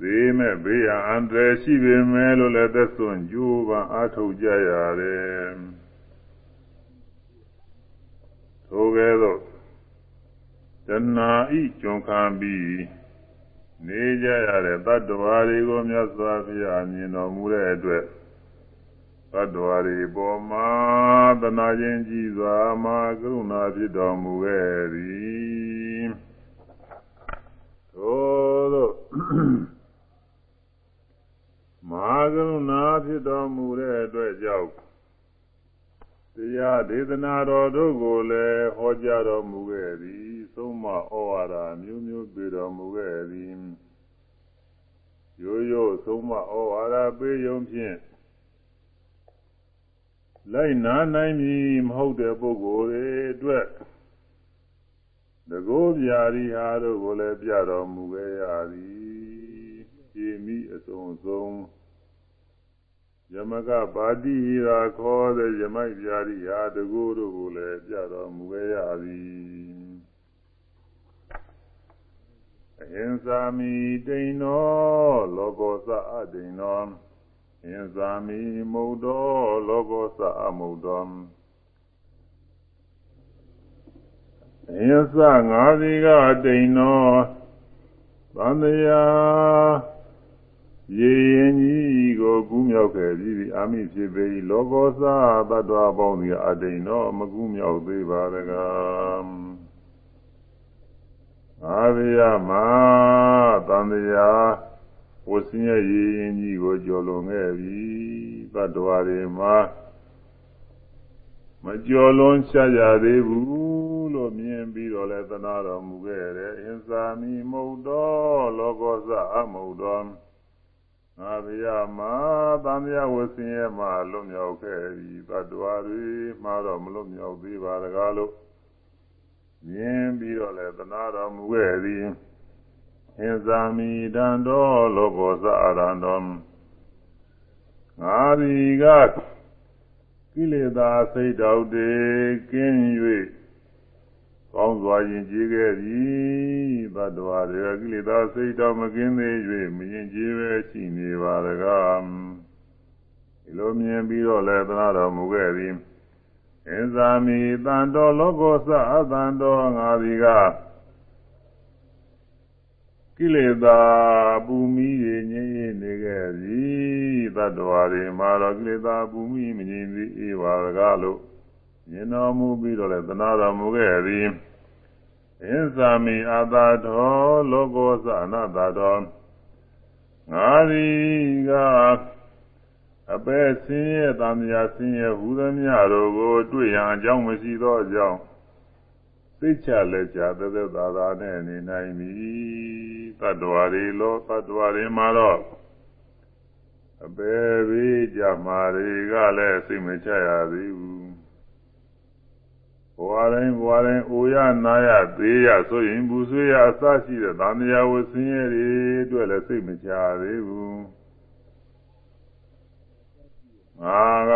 ဘေးမဲ့ဘေးရန်အန္တရာယ်ရှိပေမဲ့လို့လည်းသက်စွန့်ကြိုးပမ်းအားထုတ်ကြရတယ် ထိုကဲ့သို့တဏှာဤကျွန်ခံပြီးနေကြရတဲ့တ attva တွေကိုမြတ်စွာဘုရားမြင်တော်မူတဲ့အတွက်တ attva တွေပေါ်မှာတနာခြင်းကြည်စွာမှာကရုဏာဖြစ်တော်မူခဲ့သည်သို့သောမဟာကရုဏာဖြစ်တော်မူတဲ့အတွက်ကြောင့် တရားဒေသနာတော်တို့ကိုလည်းဟောကြားတော်မူခဲ့သည်သုံးမဩဝါဒမျိုးမျိုးပေးတော်မူခဲ့သည်ရိုးရိုးသုံးမဩဝါဒပေးယုံဖြင့်လိုက်နာနိုင်မည်မဟုတ်တဲ့ပုဂ္ဂိုလ်တွေအတွက်တကောဗျာရီဟာတို့ကိုလည်းပြတော်မူခဲ့ရသည်ပြင်းမိအစုံဆုံး ယမကပါတိရာခေါ်တဲ့ယမိုက်ဗျာရီဟာတကောတို့ကိုလည်းပြတော်မူခဲ့ရသည်အဟင်္စာမိတိန်နောလောကောသအတိန်နောအဟင်္စာမိမုတ်တော်လောကောသအမုတ်တော်အဟင်္စာငါးစီကတိန်နောသံတရား ရေရင်ကြီးကိုကူးမြောက်ခဲ့ပြီးအာမိဖြစ်ပေ၏လောကောသတ္တဝါပေါင်းသည်အတိန်နောမကူးမြောက်သေးပါရကားငမှာတန်တရားဝဆင်းရဲ့ရည်ရင်ကြီးကိုကြော်လွန်ခဲ့ပြီတတ္တဝါတွေမှာမကြော်လွန်ချကြသေးဘူးလို့မြင်ပြီးတော့လဲသနာတော်မူခဲ့တယ်အင်စာမိမုတ်တော်လောကောသအမုတ်တော် ငါဗျာမှာတန်တရားဝဆင်းရဲ့မှာလွတ်မြောက်ခဲ့ပြီတတ္တဝါတွေမှာတော့မလွတ်မြောက်သေးပါတကားလို့မြင်ပြီးတော့လဲသနာတော်မူခဲ့သည်အင်ဇာမိတံတော်လောကောသအရံတော်ငါဒီကကိလေသာစိတ်တောက်တွေကင်း၍ ကောင်းစွာယဉ်ကျေးခဲ့သည်ဘတ်တော်တွေကိလေသာစိတ်တောက်မကင်းသေး၍မယဉ်ကျေးပဲရှိနေပါတကားဒီလိုမြင်ပြီးတော့လဲသနာတော်မူခဲ့သည်အင်ဇာမိတန်တော်လောကောသအတန်တော်ငါဒီကကိလေသာပူမီးရငြိမ့်ရနေခဲ့သည်တတ္တဝါတွေမှာတော့ကိလေသာပူမီးမငြိမ့်သေးအေးပါကားလို့မြင်တော်မူပြီးတော့လည်းသနာတော်မူခဲ့သည် အင်းသာမီအာသာတော်လောကောသအနာသာတော်ငါသည်ကအပဲဆင်းရဲတမ်းမြာဆင်းရဲဟူသမျှတို့ကိုတွေ့ရန်အကြောင်းမရှိသောအကြောင်းသိချလက်ချသက်သက်သာသာနဲ့နေနိုင်ပြီတတ္တဝါတွေလောတတ္တဝါတွေမှာတော့အပေဘေးကြမှာတွေကလည်းစိတ်မချရသေးဘူး ဘဝတိုင်းဘဝတိုင်းအိုရနာရသေးရဆိုရင်ဘူးဆွေးရအစရှိတဲ့သံဃာဝဆင်းရဲတွေအတွက်လည်းစိတ်မချသေးဘူးငါက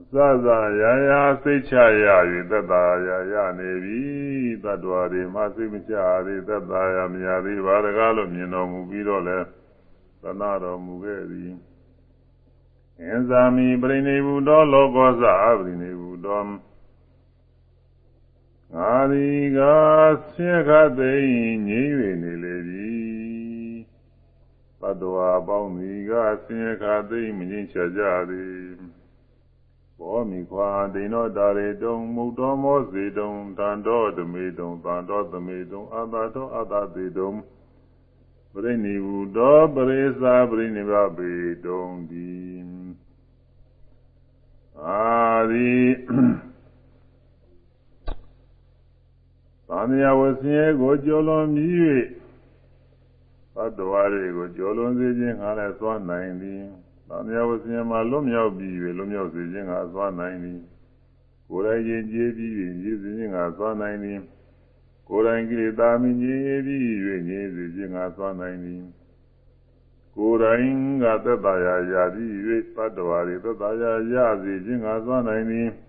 အစစရာရာစိတ်ချရ၍သက်သာရာရနေပြီတတ္တဝါတွေမှစိတ်မချသေးသက်သာရာမရသေးပါတကားလို့မြင်တော်မူပြီးတော့လဲသနာတော်မူခဲ့သည် အင်းဇာမိပြိနေဘူးတော်လောကောဇအပရိနေဘူးတော်ငါဒီကဆင်းခသိငြိမ့်၍နေလေပြီတတ္တဝါပေါင်းဒီကဆင်းခသိမငြိမ့်ချကြသည်ဘောမိခွာဒိန်တော်တာရေတုံမုတ်တော်မောစေတုံတန်တော်ဓမေတုံတန်တော်သမေတုံအာသာတော်အာသာသေတုံပရိနိဗုတောပရိသာပရိနိဗ္ဗပေတုံဒီ အာဒီသာမယဝဆင်းရဲကိုကြောလွန်မြည်၍သတ္တဝါတွေကိုကြောလွန်စေခြင်းငါလည်းသွားနိုင်သည်။သာမယဝဆင်းမှာလွတ်မြောက်ပြီး၍လွတ်မြောက်စေခြင်းကသွားနိုင်သည်။ကိုယ်တိုင်ရင်ကျေးပြီး၍ရည်စည်းခြင်းကသွားနိုင်သည်။ကိုယ်တိုင်ကိလေသာမြင်ကြီးပြီး၍ငြိမ်းစေခြင်းကသွားနိုင်သည်။ ကိုယ်တိုင်ကသက်သာရာရာပြီး၍တတ္တဝါတွေသက်သာရာရစေခြင်းကသွားနိုင်သည်။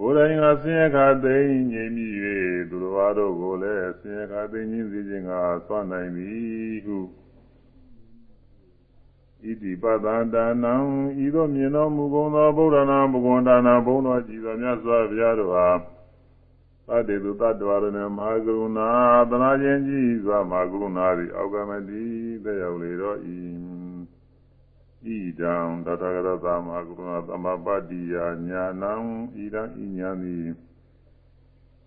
ကိုယ်တိုင်ကဆင်းရဲခါသိငြိမ်းပြီး၍သူတော်ဘာတို့ကိုလည်းဆင်းရဲခါသိငြိမ်းစေခြင်းကသွားနိုင်သည်ဟုဣတိပဒန္တနံဤသို့မြင်တော်မူကုန်သောဗုဒ္ဓနာဘဂဝန္တနာဘုံတော်ကြည်တော်မြတ်စွာဘုရားတို့ဟာ သတ္တေသူတ attva ရဏမဟာကရုဏာသနာခြင်းကြီးစွာမဟာကရုဏာသည်အောက်ကမတိသက်ရောက်လေတော့ဤဣဒံတတဂရသမဟာကရုဏာသမပတ္တိယညာနံဣဒံဤညာသည်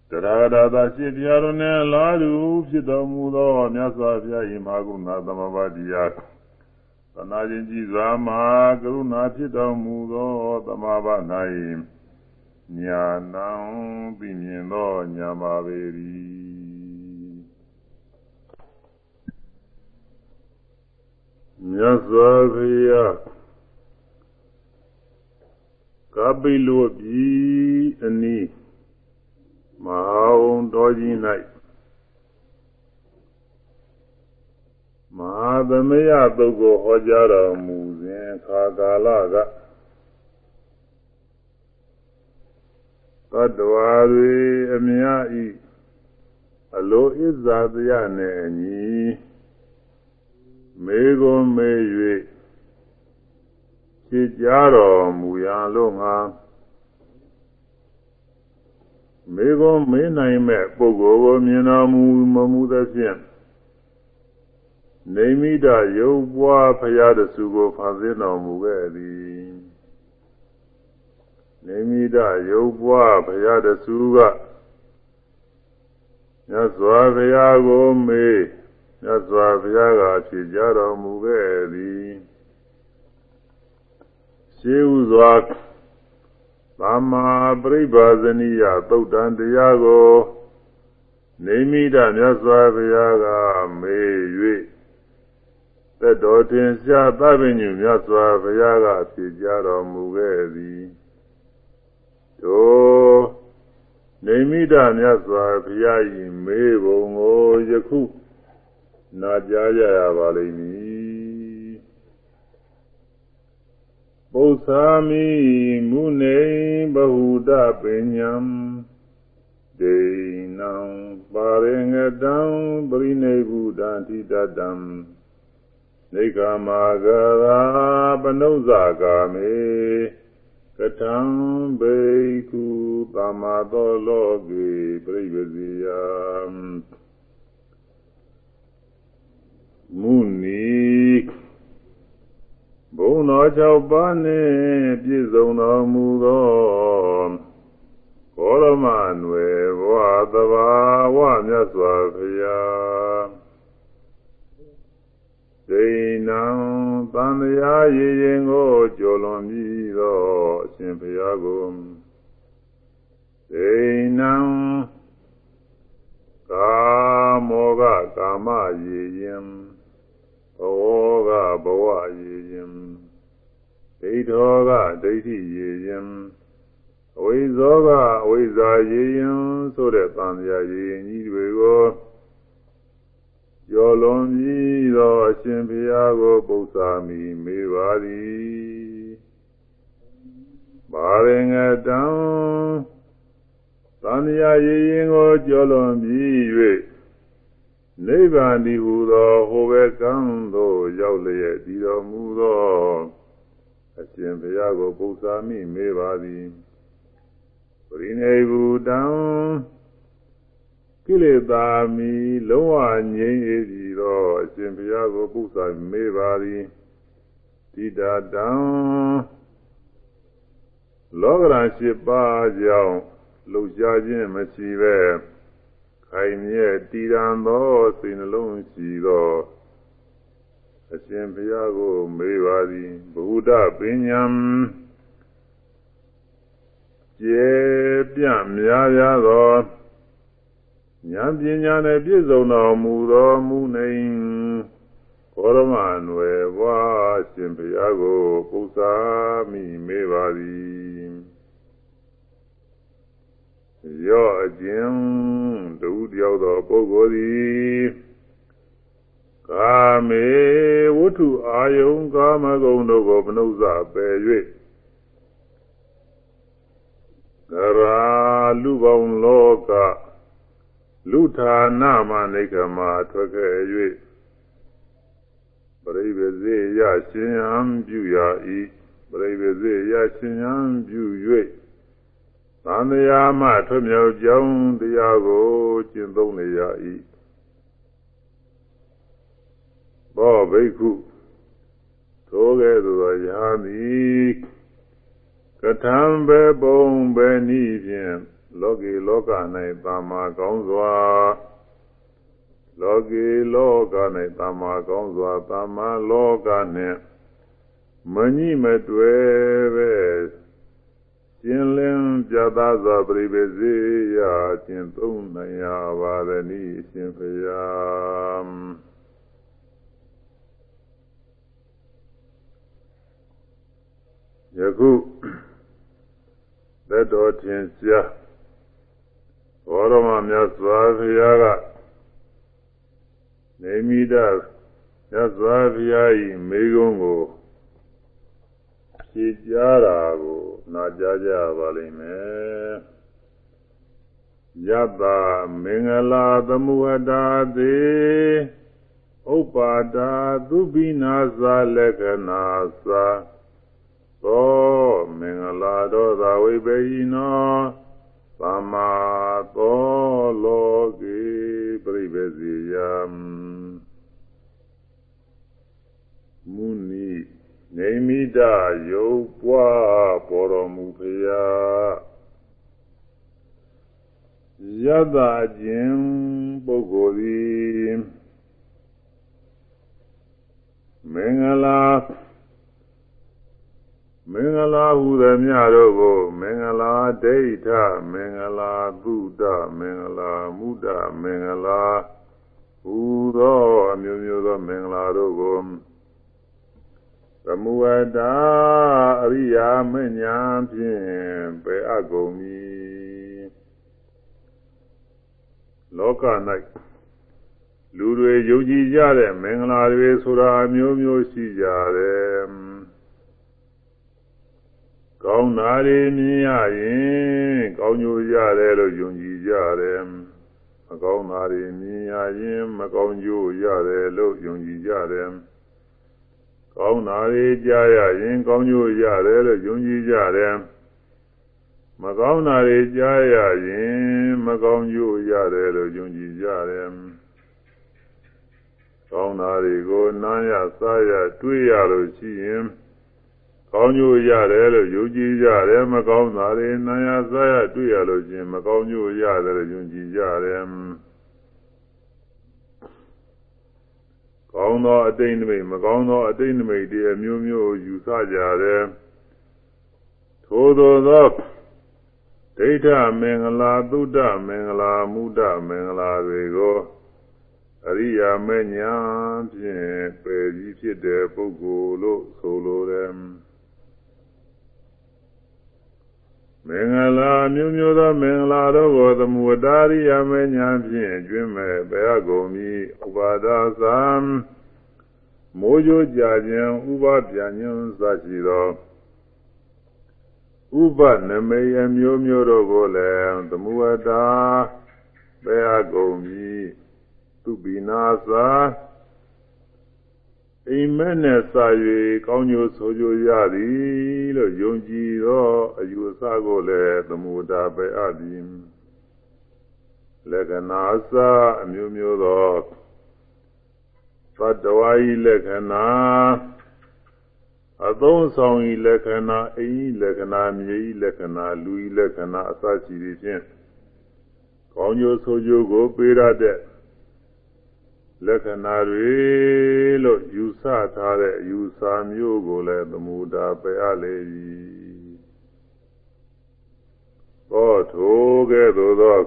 တရားဒါသာရှိပြရနှင့်လာသူဖြစ်တော်မူသောမြတ်စွာဘုရား၏မဟာကရုဏာသမပတ္တိယသနာခြင်းကြည်စွာမှာကရုဏာဖြစ်တော်မူသောသမဘာ၌ ညာနံသိမြင်သောညာပါပေ၏မြတ်စွာဘုရားကပိလုပြည်အနီးမဟာဝံတော်ကြီး၌မဟာသမယသုတ်ကိုဟောကြားတော်မူစဉ်ခါကာလက သတ္တဝါတွေအမြဤအလိုဣဇာတယနဲ့အညီမေကွန်မေ၍ဖြစ်ကြတော်မူရာလို့ငါမေကွန်မေးနိုင်မဲ့ပုဂ္ဂိုလ်ကိုမြင်တော်မူမမူသဖြင့်နေမိတရုပ်ပွားဖရာတဆူကိုဖန်ဆင်းတော်မူခဲ့သည် နေမိတရုပ်ပွားဖရာတဆူကမြတ်စွာဘုရားကိုမေးမြတ်စွာဘုရားကဖြေကြတော်မူခဲ့သည်ရှိဥစွာသမ္မာပရိပါဇနိယသုတ်တန်တရားကိုနေမိတမြတ်စွာဘုရားကမေး၍သက်တော်တင်ရှားသဗ္ဗညုမြတ်စွာဘုရားကဖြေကြတော်မူခဲ့သည် တို့နေမိတမြတ်စွာဘုရား၏မေးပုံကိုယခုနာကြားကြရပါလိမ့်မည်ပု္ပ္ပာမိမုနေဘဟုတပညာဒိနံပါရိငတံပရိနိဗ္ဗုဒံတိတတံနေကမာဂရာပနုဇာကာမေ ကထံဘေကုသမ္မာသောလောကေပြိပစီယံမုနီဘုံတော်၆ပါးနှင့်ပြည့်စုံတော်မူသောဘောရမနွယ်ဘဝသဘာဝမြတ်စွာဘုရား ဒိဏံသံဃာရည်ရင်ကိုကျော်လွန်ပြီးသောအရှင်ဘုရားကိုဒိဏံကာမောကကာမရည်ရင်ဘဝကဘဝရည်ရင်ဒိဋ္ဌောကဒိဋ္ဌိရည်ရင်အဝိဇောကအဝိဇ္ဇာရည်ရင်ဆိုတဲ့သံဃာရည်ရင်ကြီးတွေကို ကျော်လွန်ပြီးသောအရှင်ဘုရားကိုပု္ပ္ပာမိမေပါသည်ဘာရင်ငတံသံဃာရည်ရင်ကိုကျော်လွန်ပြီး၍နိဗ္ဗာန်ဒီဟူသောဟိုဘက်ကံသို့ရောက်လျက်တည်တော်မူသောအရှင်ဘုရားကိုပု္ပ္ပာမိမေပါသည်ပရိနိဗ္ဗုတံ ကိလေသာမီလုံးဝငြိမ်းအေးပြီးတော့အရှင်ဘုရားကိုပု္ပ္ပာမေပါသည်တိတာတံလောကရန်ရှိပါကြောင့်လှုပ်ရှားခြင်းမရှိပဲခိုင်မြဲတည်ရန်သောစိတ်နှလုံးရှိသောအရှင်ဘုရားကိုမေးပါသည်ဘုဒ္ဓပညာကျေပြန့်များရသော ဉာဏ်ပညာနဲ့ပြည့်စုံတော်မူတော်မူနေဘောရမနွယ်ဘွားရှင်ဘုရားကိုပု္ပ္ပာမိမေးပါသည်ရော့အကျဉ်တူတယောက်သောပုဂ္ဂိုလ်သည်ကာမေဝတ္ထုအာယုံကာမဂုဏ်တို့ကိုမနှုတ်စပယ်၍ကရာလူပေါင်းလောက လူဌာနမနိကမထွက်ခဲ့၍ပရိပစေရရှင်ဟံပြုရာဤပရိပစေရရှင်ဟံပြု၍သံဃာမထွက်မြောက်ကြောင်းတရားကိုကျင့်သုံးနေရ၏ဘောဘိက္ခုထိုကဲ့သို့သောယာမိကထံဘေပုံဘေနိဖြင့် လောကီလောက၌သမ္မာကောင်းစွာလောကီလောက၌သမ္မာကောင်းစွာသမ္မာလောကနှင့်မညိမတွေ့ပဲကျင်လင်းပြသစွာပြိပစေရာကျင်သုံးနိုင်ရပါသည်နိရှင်ဖယားယခုသက်တော်ထင်ရှား ဘောရမမြတ်စွာဘုရားကနေမိတမြတ်စွာဘုရား၏မိဂုံးကိုဖြေကြားတာကိုနာကြားကြပါလိမ့်မယ်ယတ္တမင်္ဂလာသမုဝတာတိဥပ္ပါဒာသုဘိနာသလက္ခဏာသာသောမင်္ဂလာတော်သာဝိပေဟိနော သမ္မာသောလောကေပြိပစီယံမုနိနေမိတယုတ်ပွားပေါ်တော်မူဖရာယတ္တခြင်းပုဂ္ဂိုလ်သည်မင်္ဂလာ မင်္ဂလာဟူသည်များတို့ကိုမင်္ဂလာဒိဋ္ဌမင်္ဂလာသုဒ္ဓမင်္ဂလာမုဒ္ဒမင်္ဂလာဟူသောအမျိုးမျိုးသောမင်္ဂလာတို့ကိုသမုဝတ္တာအရိယာမဉ္ဇဏ်ဖြင့်ပယ်အပ်ကုန်၏လောက၌လူတွေယုံကြည်ကြတဲ့မင်္ဂလာတွေဆိုတာအမျိုးမျိုးရှိကြတယ် ကောင်းတာတွေမြင်ရရင်ကောင်းကျိုးရတယ်လို့ယုံကြည်ကြတယ်မကောင်းတာတွေမြင်ရရင်မကောင်းကျိုးရတယ်လို့ယုံကြည်ကြတယ်ကောင်းတာတွေကြားရရင်ကောင်းကျိုးရတယ်လို့ယုံကြည်ကြတယ်မကောင်းတာတွေကြားရရင်မကောင်းကျိုးရတယ်လို့ယုံကြည်ကြတယ်။ကောင်းတာတွေကိုနားရစားရတွေ့ရလို့ရှိရင် ကောင်းကျိုးရတယ်လို့ယုံကြည်ကြတယ်မကောင်းတာတွေနားရစားရတွေ့ရလို့ရှိရင်မကောင်းကျိုးရတယ်လို့ယုံကြည်ကြတယ်။ကောင်းသောအတိတ်နမိတ်မကောင်းသောအတိတ်နမိတ်တွေအမျိုးမျိုးယူဆကြတယ်။ထို့သောသောဒိဋ္ဌမင်္ဂလာသုဒ္ဓမင်္ဂလာမုဒ္ဒမင်္ဂလာတွေကိုအရိယာမညာဖြင့်ပယ်ပြီးဖြစ်တဲ့ပုဂ္ဂိုလ်လို့ဆိုလိုတယ် မင်္ဂလာမျိုးမျိုးသောမင်္ဂလာတို့ကိုသမုဝတ္တရိယာမညာဖြင့်ကျွင်းမဲ့ပယ်အကုန်ပြီဥပါဒသံမိုးကြိုးကြခြင်းဥပပြန်ခြင်းစရှိသောဥပနမေယမျိုးမျိုးတို့ကိုလည်းသမုဝတ္တာပဲအကုန်ပြီသူပိနာသာ အိမ်မက်နဲ့စာ၍ကောင်းကျိုးဆိုကြရသည်လို့ယုံကြည်သောအယူအဆကိုလည်းသမုဝတ္တာပဲအပ်သည်လက္ခဏာအစအမျိုးမျိုးသောသတ္တဝါဤလက္ခဏာအသုံးဆောင်ဤလက္ခဏာအိဤလက္ခဏာမြေဤလက္ခဏာလူဤလက္ခဏာအစရှိသည်ဖြင့်ကောင်းကျိုးဆိုးကျိုးကိုပေးရတဲ့ လက္ခဏာတွေလို့ယူဆထားတဲ့ယူဆမျိုးကိုလည်းသမုဒ္ဒါပယ်အပ်လေ၏သောထိုကဲ့သို့သော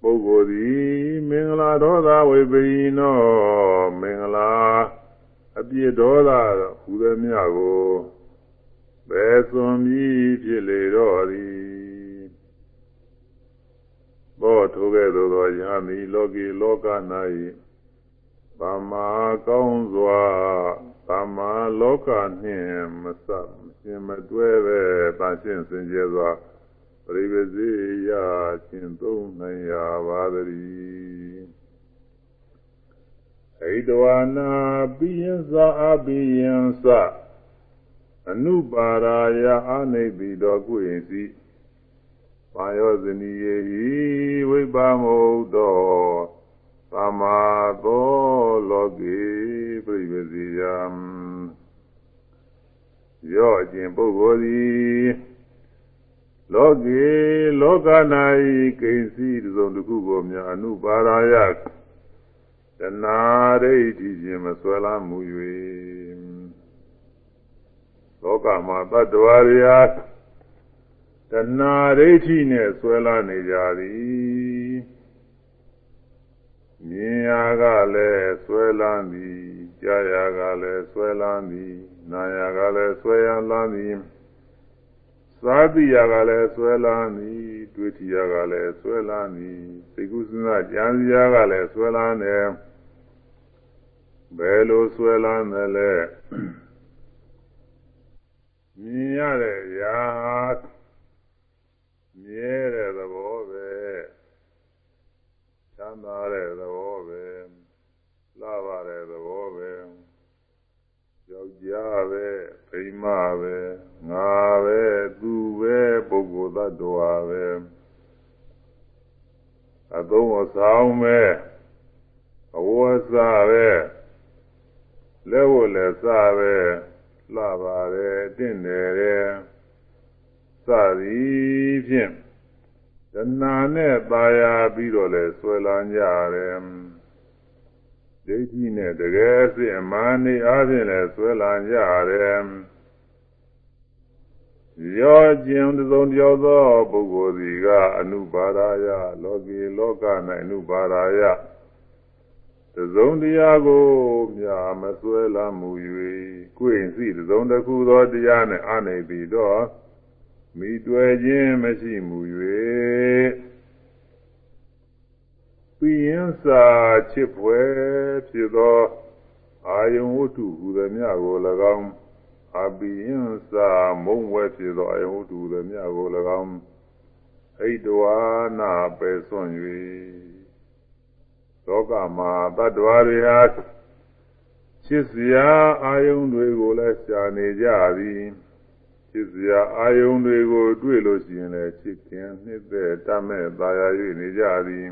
ပုဂ္ဂိုလ်သည်မင်္ဂလာဒေါသဝိပိနောမင်္ဂလာအပြစ်ဒေါသဟူသည်မြကိုဘယ်သွန်ပြီးဖြစ်လေတော့သည် ဘောထိုကဲ့သို့သောယဟမီလောကီလောက၌ဗမာကောင်းစွာဗမာလောကနှင့်မစရှင်မတွဲပဲပါရှင်းစင်ကြယ်စွာပရိဝေစီယရှင်သုံးနိုင်ရပါသည်ဣတဝနာပိယသအပိယံသအနုပါရာယအာနိတိတော်ကုရင်စီ ပါယောဇနီယေဟိဝိပါမုတ်တော်သမာသောလောကေပြိပစီယံရော့ခြင်းပုဂ္ဂိုလ်သည်လောကေလောက၌ကိဉ္စီသုံးတစ်ခုကိုမြအနုပါရာယတဏှာဒိဋ္ဌိခြင်းမဆွဲလာမှု၍လောကမှာတ attva တွေဟာ တဏှာဒိဋ္ဌိနဲ့ဆွဲလာနေကြသည်မြင်ရကလည်းဆွဲလန်းသည်ကြားရကလည်းဆွဲလန်းသည်နာရကလည်းဆွဲရလန်းသည်သာတိယကလည်းဆွဲလန်းသည်တွေ့ထီယကလည်းဆွဲလန်းသည်သိကုသနာကြံစရာကလည်းဆွဲလန်းတယ်ဘယ်လိုဆွဲလန်းတယ်လဲမြင်ရတဲ့ရာ မြဲတဲ့သဘောပဲချမ်းသာတဲ့သဘောပဲလှပါတဲ့သဘောပဲယောက်ျားပဲဖိမပဲငါပဲသူပဲပုဂ္ဂိုလ်သတ္တဝါပဲအသုံးအဆောင်ပဲအဝတ်စားပဲလက်ဝတ်လက်စားပဲလှပါတယ်တင့်တယ်တယ်စသည် ဖြင့်တဏှာနဲ့ပါရပြီးတော့လဲဆွဲလာကြတယ်ဒိဋ္ဌိနဲ့တကယ်စစ်အမှန်နေအားဖြင့်လဲဆွဲလာကြတယ်ရောခြင်းတစုံတယောက်သောပုဂ္ဂိုလ်စီကအနုပါဒာယလောကီလောက၌အနုပါဒာယတစုံတရားကိုမြာမဆွဲလာမှု၍ကိုယ်စီတစုံတစ်ခုသောတရားနဲ့အာနေပြီးတော့ မိတွေ့ခြင်းမရှိမှု၍ပြီးရင်စာချစ်ဖွယ်ဖြစ်သောအာယုံဝတ္ထုဟူသည်များကို၎င်းအပိယံသာမုံဝဲဖြစ်သောအယုဒ္ဓုသည်မြတ်ကို၎င်းဣတဝါနာပယ်စွန့်၍လောကမှာတ attva တွေဟာချစ်စရာအာယုန်တွေကိုလည်းရှားနေကြသည် ချစ်စရာအာယုန်တွေကိုတွေ့လို့ရှိရင်လည်းချစ်ခင်နှစ်သက်တတ်မဲ့သာယာ၍နေကြသည်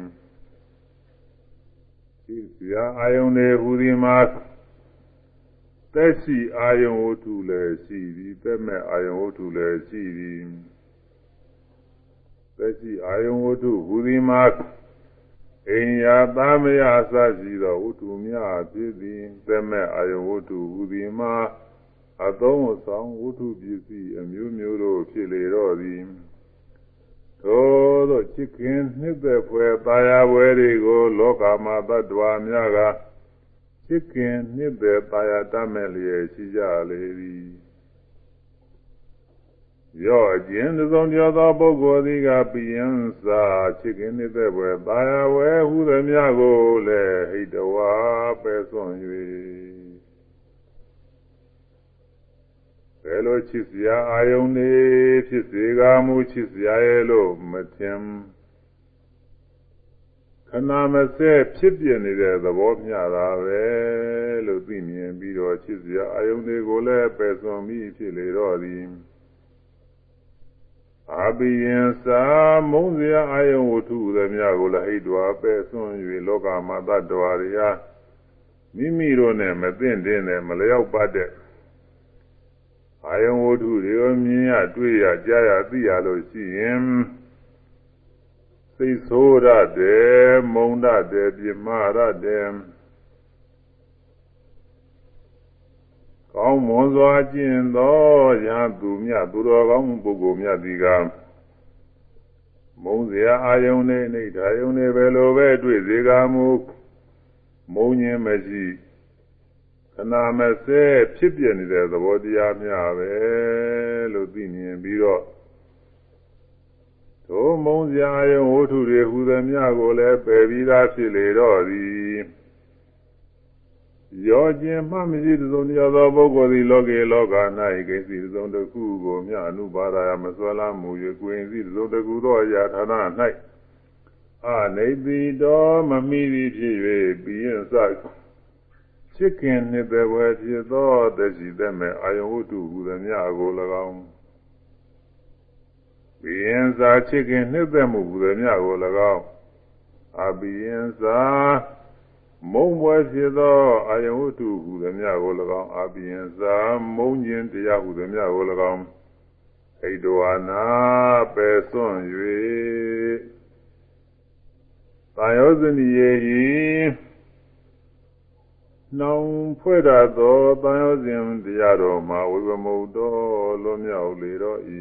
ချစ်စရာအာယုန်တွေဟူသည်မှာသက်ရှိအာယုံဝတ္ထုလည်းရှိသည်သက်မဲ့အာယုံဝတ္ထုလည်းရှိသည်သက်ရှိအာယုံဝတ္ထုဟူသည်မှာအိညာသားမယအစရှိသောဝတ္ထုများဖြစ်သည်သက်မဲ့အာယုံဝတ္ထုဟူသည်မှာ အသုံးအဆောင်ဝတ္ထုပစ္စည်းအမျိုးမျိုးတို့ဖြစ်လေတော့သည်သို့သောချစ်ခင်နှစ်သက်ဖွယ်တာယာဝဲတွေကို လောကမှာတ attva များကချစ်ခင်နှစ်သက်ပါရတတ်မဲ့လျက်ရှိကြလေသည်ရော့ခြင်းသုံးကြောသောပုဂ္ဂိုလ်သည်ကပိယံစာချစ်ခင်နှစ်သက်ပွဲပါရဝဲဟုသည်များကိုလည်းဟိတဝါပယ်စွန့်၍ဘ ယ်လိုချစ်စရာအာယုန်နေဖြစ်စေကားမူချစ်စရာရဲ့လို့မထင်ခဏမစဲဖြစ်ပြနေတဲ့သဘောမျှတာပဲလို့သိမြင်ပြီးတော့ချစ်စရာအာယုန်တွေကိုလည်းပယ်စွန်ပြီးဖြစ်လေတော့သည်အာဘိယံသာမုံစရာအာယုန်ဝတ္ထုသည်များကိုလည်းဟိတ်တော်ပယ်စွန်၍လောကမှာတ္တဝါတွေဟာမိမိတို့နဲ့မသိတဲ့နဲ့မလျောက်ပတ်တဲ့ အာယုန်ဝတ္ထုတွေကိုမြင်ရတွေ့ရကြားရသိရလို့ရှိရင်စိတ်ဆိုးရတယ်မုန်းရတယ်ပြမရတယ်ကောင်းမွန်စွာကျင့်သောရာသူမြတ်သူတော်ကောင်းပုဂ္ဂိုလ်မြတ်ဒီကမုန်းစရာအာယုန်နဲ့အိဋ္ဌာယုန်နဲ့ပဲလိုပဲတွေ့စေကမူမုန်းခြင်းမရှိ ခဏမစဲဖြစ်ပြနေတဲ့သဘောတရားများပဲလို့သိမြင်ပြီးတော့သို့မုံစရာယုံဝတ္ထုတွေဟူသည်များကိုလည်းပယ်ပြီးသားဖြစ်လေတော့သည်ရောခြင်းမှမရှိသစုံတရားသောပုဂ္ဂိုလ်သည်လောကေလောက၌ကိစ္စသစုံတစ်ခုကိုမြအနုပါဒာယမစွဲလာမူ၍ကိုယ်စီသစုံတစ်ခုသောအရာဌာန၌အာနေတိတော်မမိသည်ဖြစ်၍ပြီးရင်စ ချစ်ခင်နှစ်သက်ဝဲဖြစ်သောတရှိသက်မဲ့အာယုဝတ္ထုဟူသည်များကို၎င်းဘိယံစာချစ်ခင်နှစ်သက်မှုဟူသည်များကို၎င်းအဘိယံစာမုံပွဲဖြစ်သောအာယဝတ္ထုဟူသည်များကို၎င်းအဘိယံစာမုံခြင်းတရားဟူသည်များကို၎င်းဣဒဝနာပယ်စွန့်၍သာယောဇနီယေဟိ နှောင်ဖွဲ့ရသောတန်ရောစဉ်တရားတော်မှာဝိပမုတ်တော်လွန်မြောက်လေတော့၏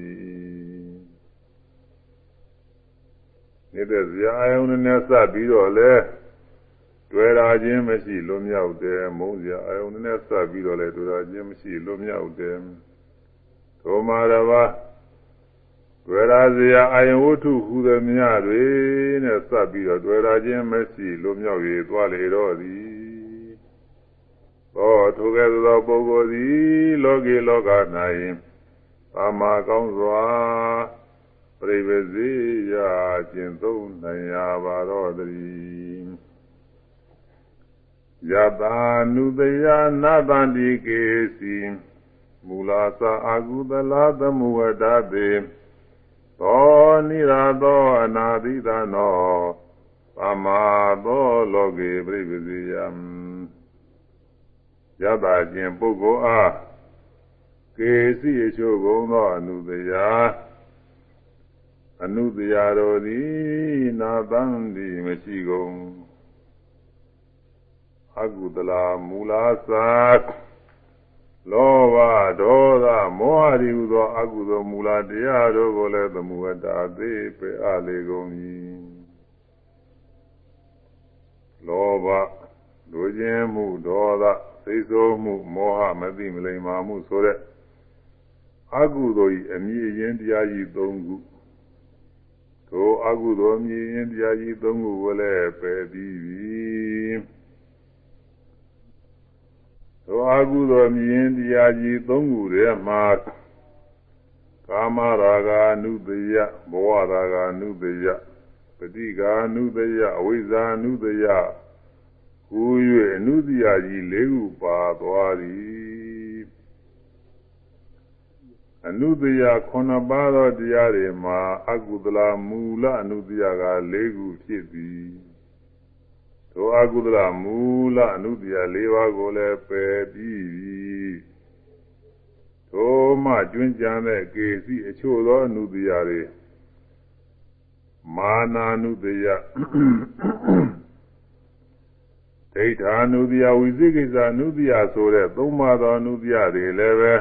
နေတဲ့ဇာအယုန်နဲ့စပြီးတော့လဲတွေ့တာချင်းမရှိလွတ်မြောက်တယ်မုန်းစရာအယုန်နဲ့စပြီးတော့လဲတွေ့တာချင်းမရှိလွတ်မြောက်တယ်သောမာရဘာတွေ့ရာဇာအယုန်ဝတ္ထုဟူသည်များတွေနဲ့စပြီးတော့တွေ့တာချင်းမရှိလွတ်မြောက်၍သွားလေတော့သည် သောထိုကဲ့သို့သောပုဂ္ဂိုလ်သည်လောကီလောက၌သာမာကောင်းစွာပြိပစီရာကျင့်သုံးနိုင်ရပါတော့တည်းယတာနုတယနာတန္တိကေစီမူလာသအာကုသလာသမုဝဒတေသောနိရာသောအနာတိသနောပမာသောလောကေပြိပစီယံ ယတာခြင်းပုဂ္ဂိုလ်အားကေစီအချို့ကုန်သောအနုတယအနုတရာတော်သည်နာသံသည်မရှိကုန်အကုသလာမူလာသာလောဘဒေါသမောဟရီဟူသောအကုသိုလ်မူလာတရားတို့ကိုလည်းသမုဝတ္တာသေးပေအလေကုန်၏လောဘလူချင်းမှုဒေါသ စိတ်ဆိုးမှုမောဟမသိမလိမ္မာမှုဆိုတဲ့အကုသိုလ်ဤအမြည်ရင်တရားကြီး၃ခုတို့အကုသိုလ်မြည်ရင်တရားကြီး၃ခုကိုလည်းပယ်ပြီးပြီတို့အကုသိုလ်မြည်ရင်တရားကြီး၃ခုထဲမှာကာမရာဂ అను တယဘဝရာဂ అను တယပฏิကာ అను တယအဝိဇ္ဇာ అను တယ ဟူ၍အနုတယကြီး၄ခုပါသွားသည်အနုတယခုနှစ်ပါးသောတရားတွေမှာအကုသလမူလအနုတယက၄ခုဖြစ်သည်သောအကုသလမူလအနုတ္တိယ၄ပါးကိုလည်းပယ်ပြီးပြီသောမှကျွင်းကြံတဲ့ကေစီအချို့သောအနုတ္တိယတွေမာနာနုတ္တိယ ဒိဋ္ဌာနုတ္တိယဝိသိကိစ္စအနုတ္တိယဆိုတဲ့သုံးပါးသောအနုတ္တိယတွေလည်းပဲ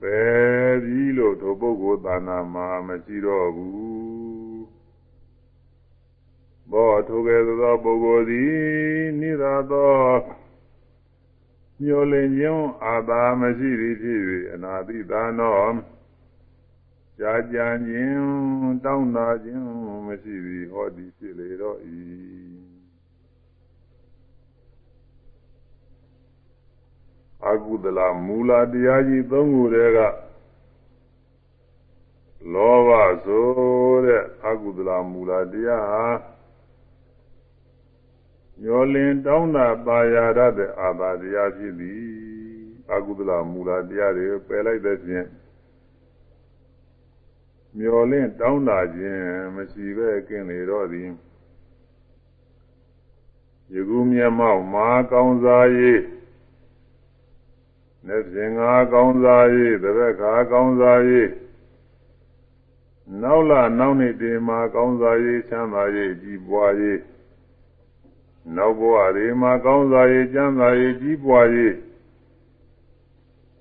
ပယ်ပြီးလို့ထိုပုဂ္ဂိုလ်သာနာမှာမရှိတော့ဘူးဘောထိုကဲ့သို့သောပုဂ္ဂိုလ်သည်နိသာသောမျောလင်ခြင်းအာသာမရှိသည်ဖြစ်၍အနာတိသာနောကြာကြံခြင်းတောင်းတာခြင်းမရှိသည်ဟောသည်ဖြစ်လေတော့၏ အကုသလမူလာတရားကြီးသုံးခုတည်းကလောဘဆိုတဲ့အကုသလမူလာတရားဟာညောလင်တောင်းတာပါရရတဲ့အာသာတရားဖြစ်သည်အကုသလမူလတရားတွေပယ်လိုက်တဲ့ဖြင့်မျောလင့်တောင်းတာခြင်းမရှိပဲကင်းလေတော့သည်ယခုမျက်မှောက်မာကောင်းစားရေး နဲ့ပြင်ငါကောင်းစားရေးတရက်ခါကောင်းစားရေးနောက်လာနောက်နေ့ဒီမှာကောင်းစားရေးချမ်းသာရေးကြီးပွားရေးနောက်ဘဝတွေမှာကောင်းစားရေးကျမ်းသာရေးကြီးပွားရေး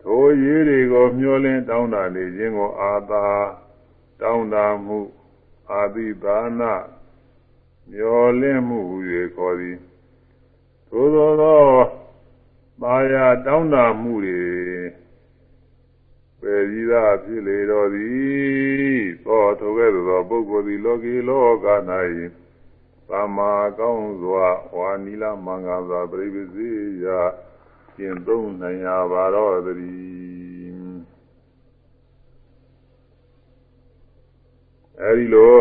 ထိုရေးတွေကိုမျှော်လင့်တောင်းတနေခြင်းကိုအာသာတောင်းတမှုအာတိသာနာမျှော်လင့်မှုဟူ၍ခေါ်သည်သို့သောသော ပါရတောင်းတမှုတွေပယ်ကြီးသာဖြစ်လေတော်သည်သောထိုကဲ့သို့သောပုဂ္ဂိုလ်သည်လောကီလောက၌သမ္မာကောင်းစွာဝါနီလမင်္ဂသာပြိပစီယကျင့်သုံးနိုင်ရပါတော့သတည်းအဲဒီလို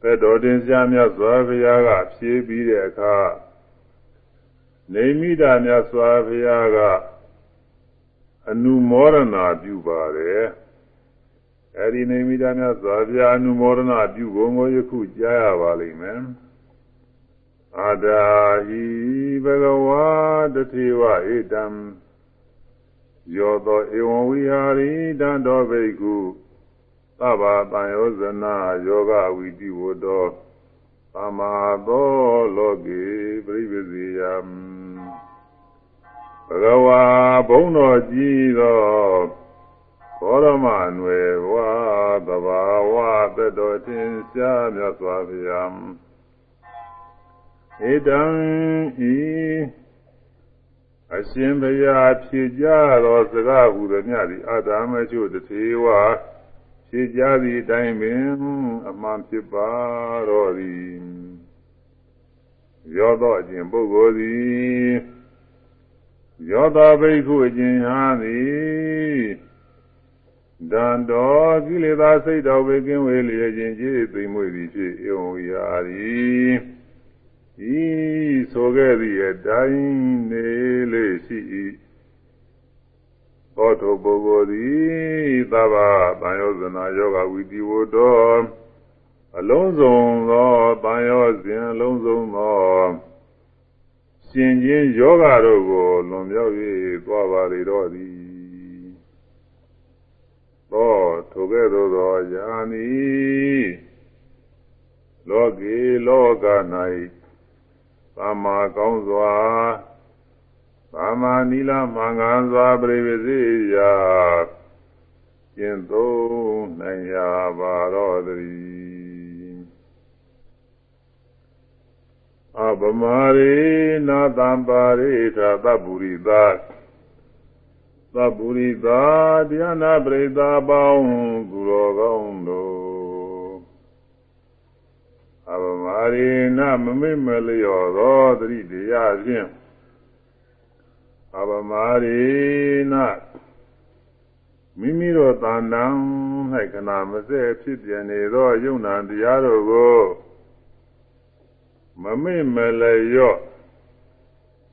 သက်တော်တင်ရှားမြတ်စွာဘုရားကဖြေးပြီးတဲ့အခါ နေမိတာမြတ်စွာဘုရားကအနုမောဒနာပြုပါတယ်အဲဒီနေမိတာများသာပြာအနုမောဒနာပြုကုန်ကိုယခုကြားရပါလိမ့်မယ်အာဒါဟိဘဂဝါတတိဝဧတံယောသောဧဝံဝိဟာရိတံတော်ဘိက္ခုသဗ္ဗတန်ယောဇနာယောဂဝိတိဝတောသမာသောလောကေပြိပစီယံ ဘဂဝါဘုံတော်ကြီးသောဘောရမအနွယ်ဝါသဘာဝသက်တော်တင်ရှားမြတ်စွာဘုရားဧတံဤအရှင်ဘုရားဖြေကြသောစကားဟူသည်မြသည်အာဒါမချို့တထေဝဖြေကြသည့်အတိုင်းပင်အမှန်ဖြစ်ပါတော်သည်ရောသောအရှင်ပုဂ္ဂိုလ်သည် ရောသောဘိက္ခုအရှင်ဟာသည်ဒံတော်ကိလေသာစိတ်တော်ဝေကင်းဝေလျက်ခြင်းကြည်သိမ်မွေသည်ဖြစ်ဧဝံဝိဟာရီဤဆိုခဲ့သည့်အတိုင်းနေလေရှိ၏သောတောပုဂ္ဂိုလ်သည်သဗ္ဗတန်ယောဇနာယောဂဝိတိဝတောအလုံးစုံသောတန်ယောစဉ်အလုံးစုံသော ရှင်ချင်းယောဂတို့ကိုလွန်မြောက်၍သွားပါလေတော့သည်သောထိုကဲ့သို့သောယာနိလောကေလောက၌သမ္မာကောင်းစွာသမ္မာနိလမင်္ဂန်စွာပြိပစီရာကျင့်သုံးနိုင်ရပါတော်တည်း အပမရေနာတံပါရိသာသဗ္ဗုရိသာသဗ္ဗုရိသာတရားနာပရိသပေါင်းသူတော်ကောင်းတို့အပမရေနာမမိမလျော်သောသတိတရားဖြင့်အပမရေနာမိမိတို့တန်တန်၌ခဏမစဲဖြစ်ပြနေသောယုံနာတရားတို့ကို မမိမလျော့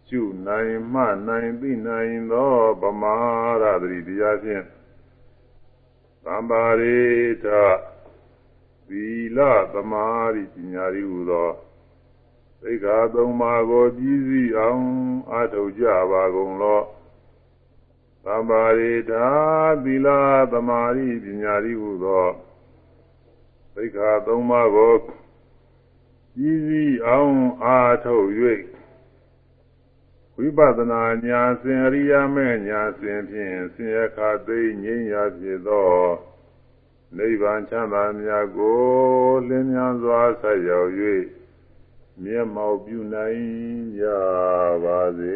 ရှုနိုင်မှနိုင်သိနိုင်သောပမာရသတိတရားဖြင့်သံပါရိထသီလသမာဓိပညာရီဟူသောသိက္ခာသုံးပါးကိုပြည့်စည်အောင်အားထုတ်ကြပါကုန်လောသံပါရိထာသီလသမာဓိပညာရီဟူသောသိက္ခာသုံးပါးကို ကြီးစီးအောင်အားထုတ်၍ဝိပဿနာညာစဉ်အရိယာမဲ့ညာစဉ်ဖြင့်ဆင်းရဲခါသိငြိမ်းရာဖြစ်သောနိဗ္ဗာန်ချမ်းသာမြတ်ကိုလင်းမြန်စွာဆက်ရောက်၍မျက်မှောက်ပြုနိုင်ကြပါစေ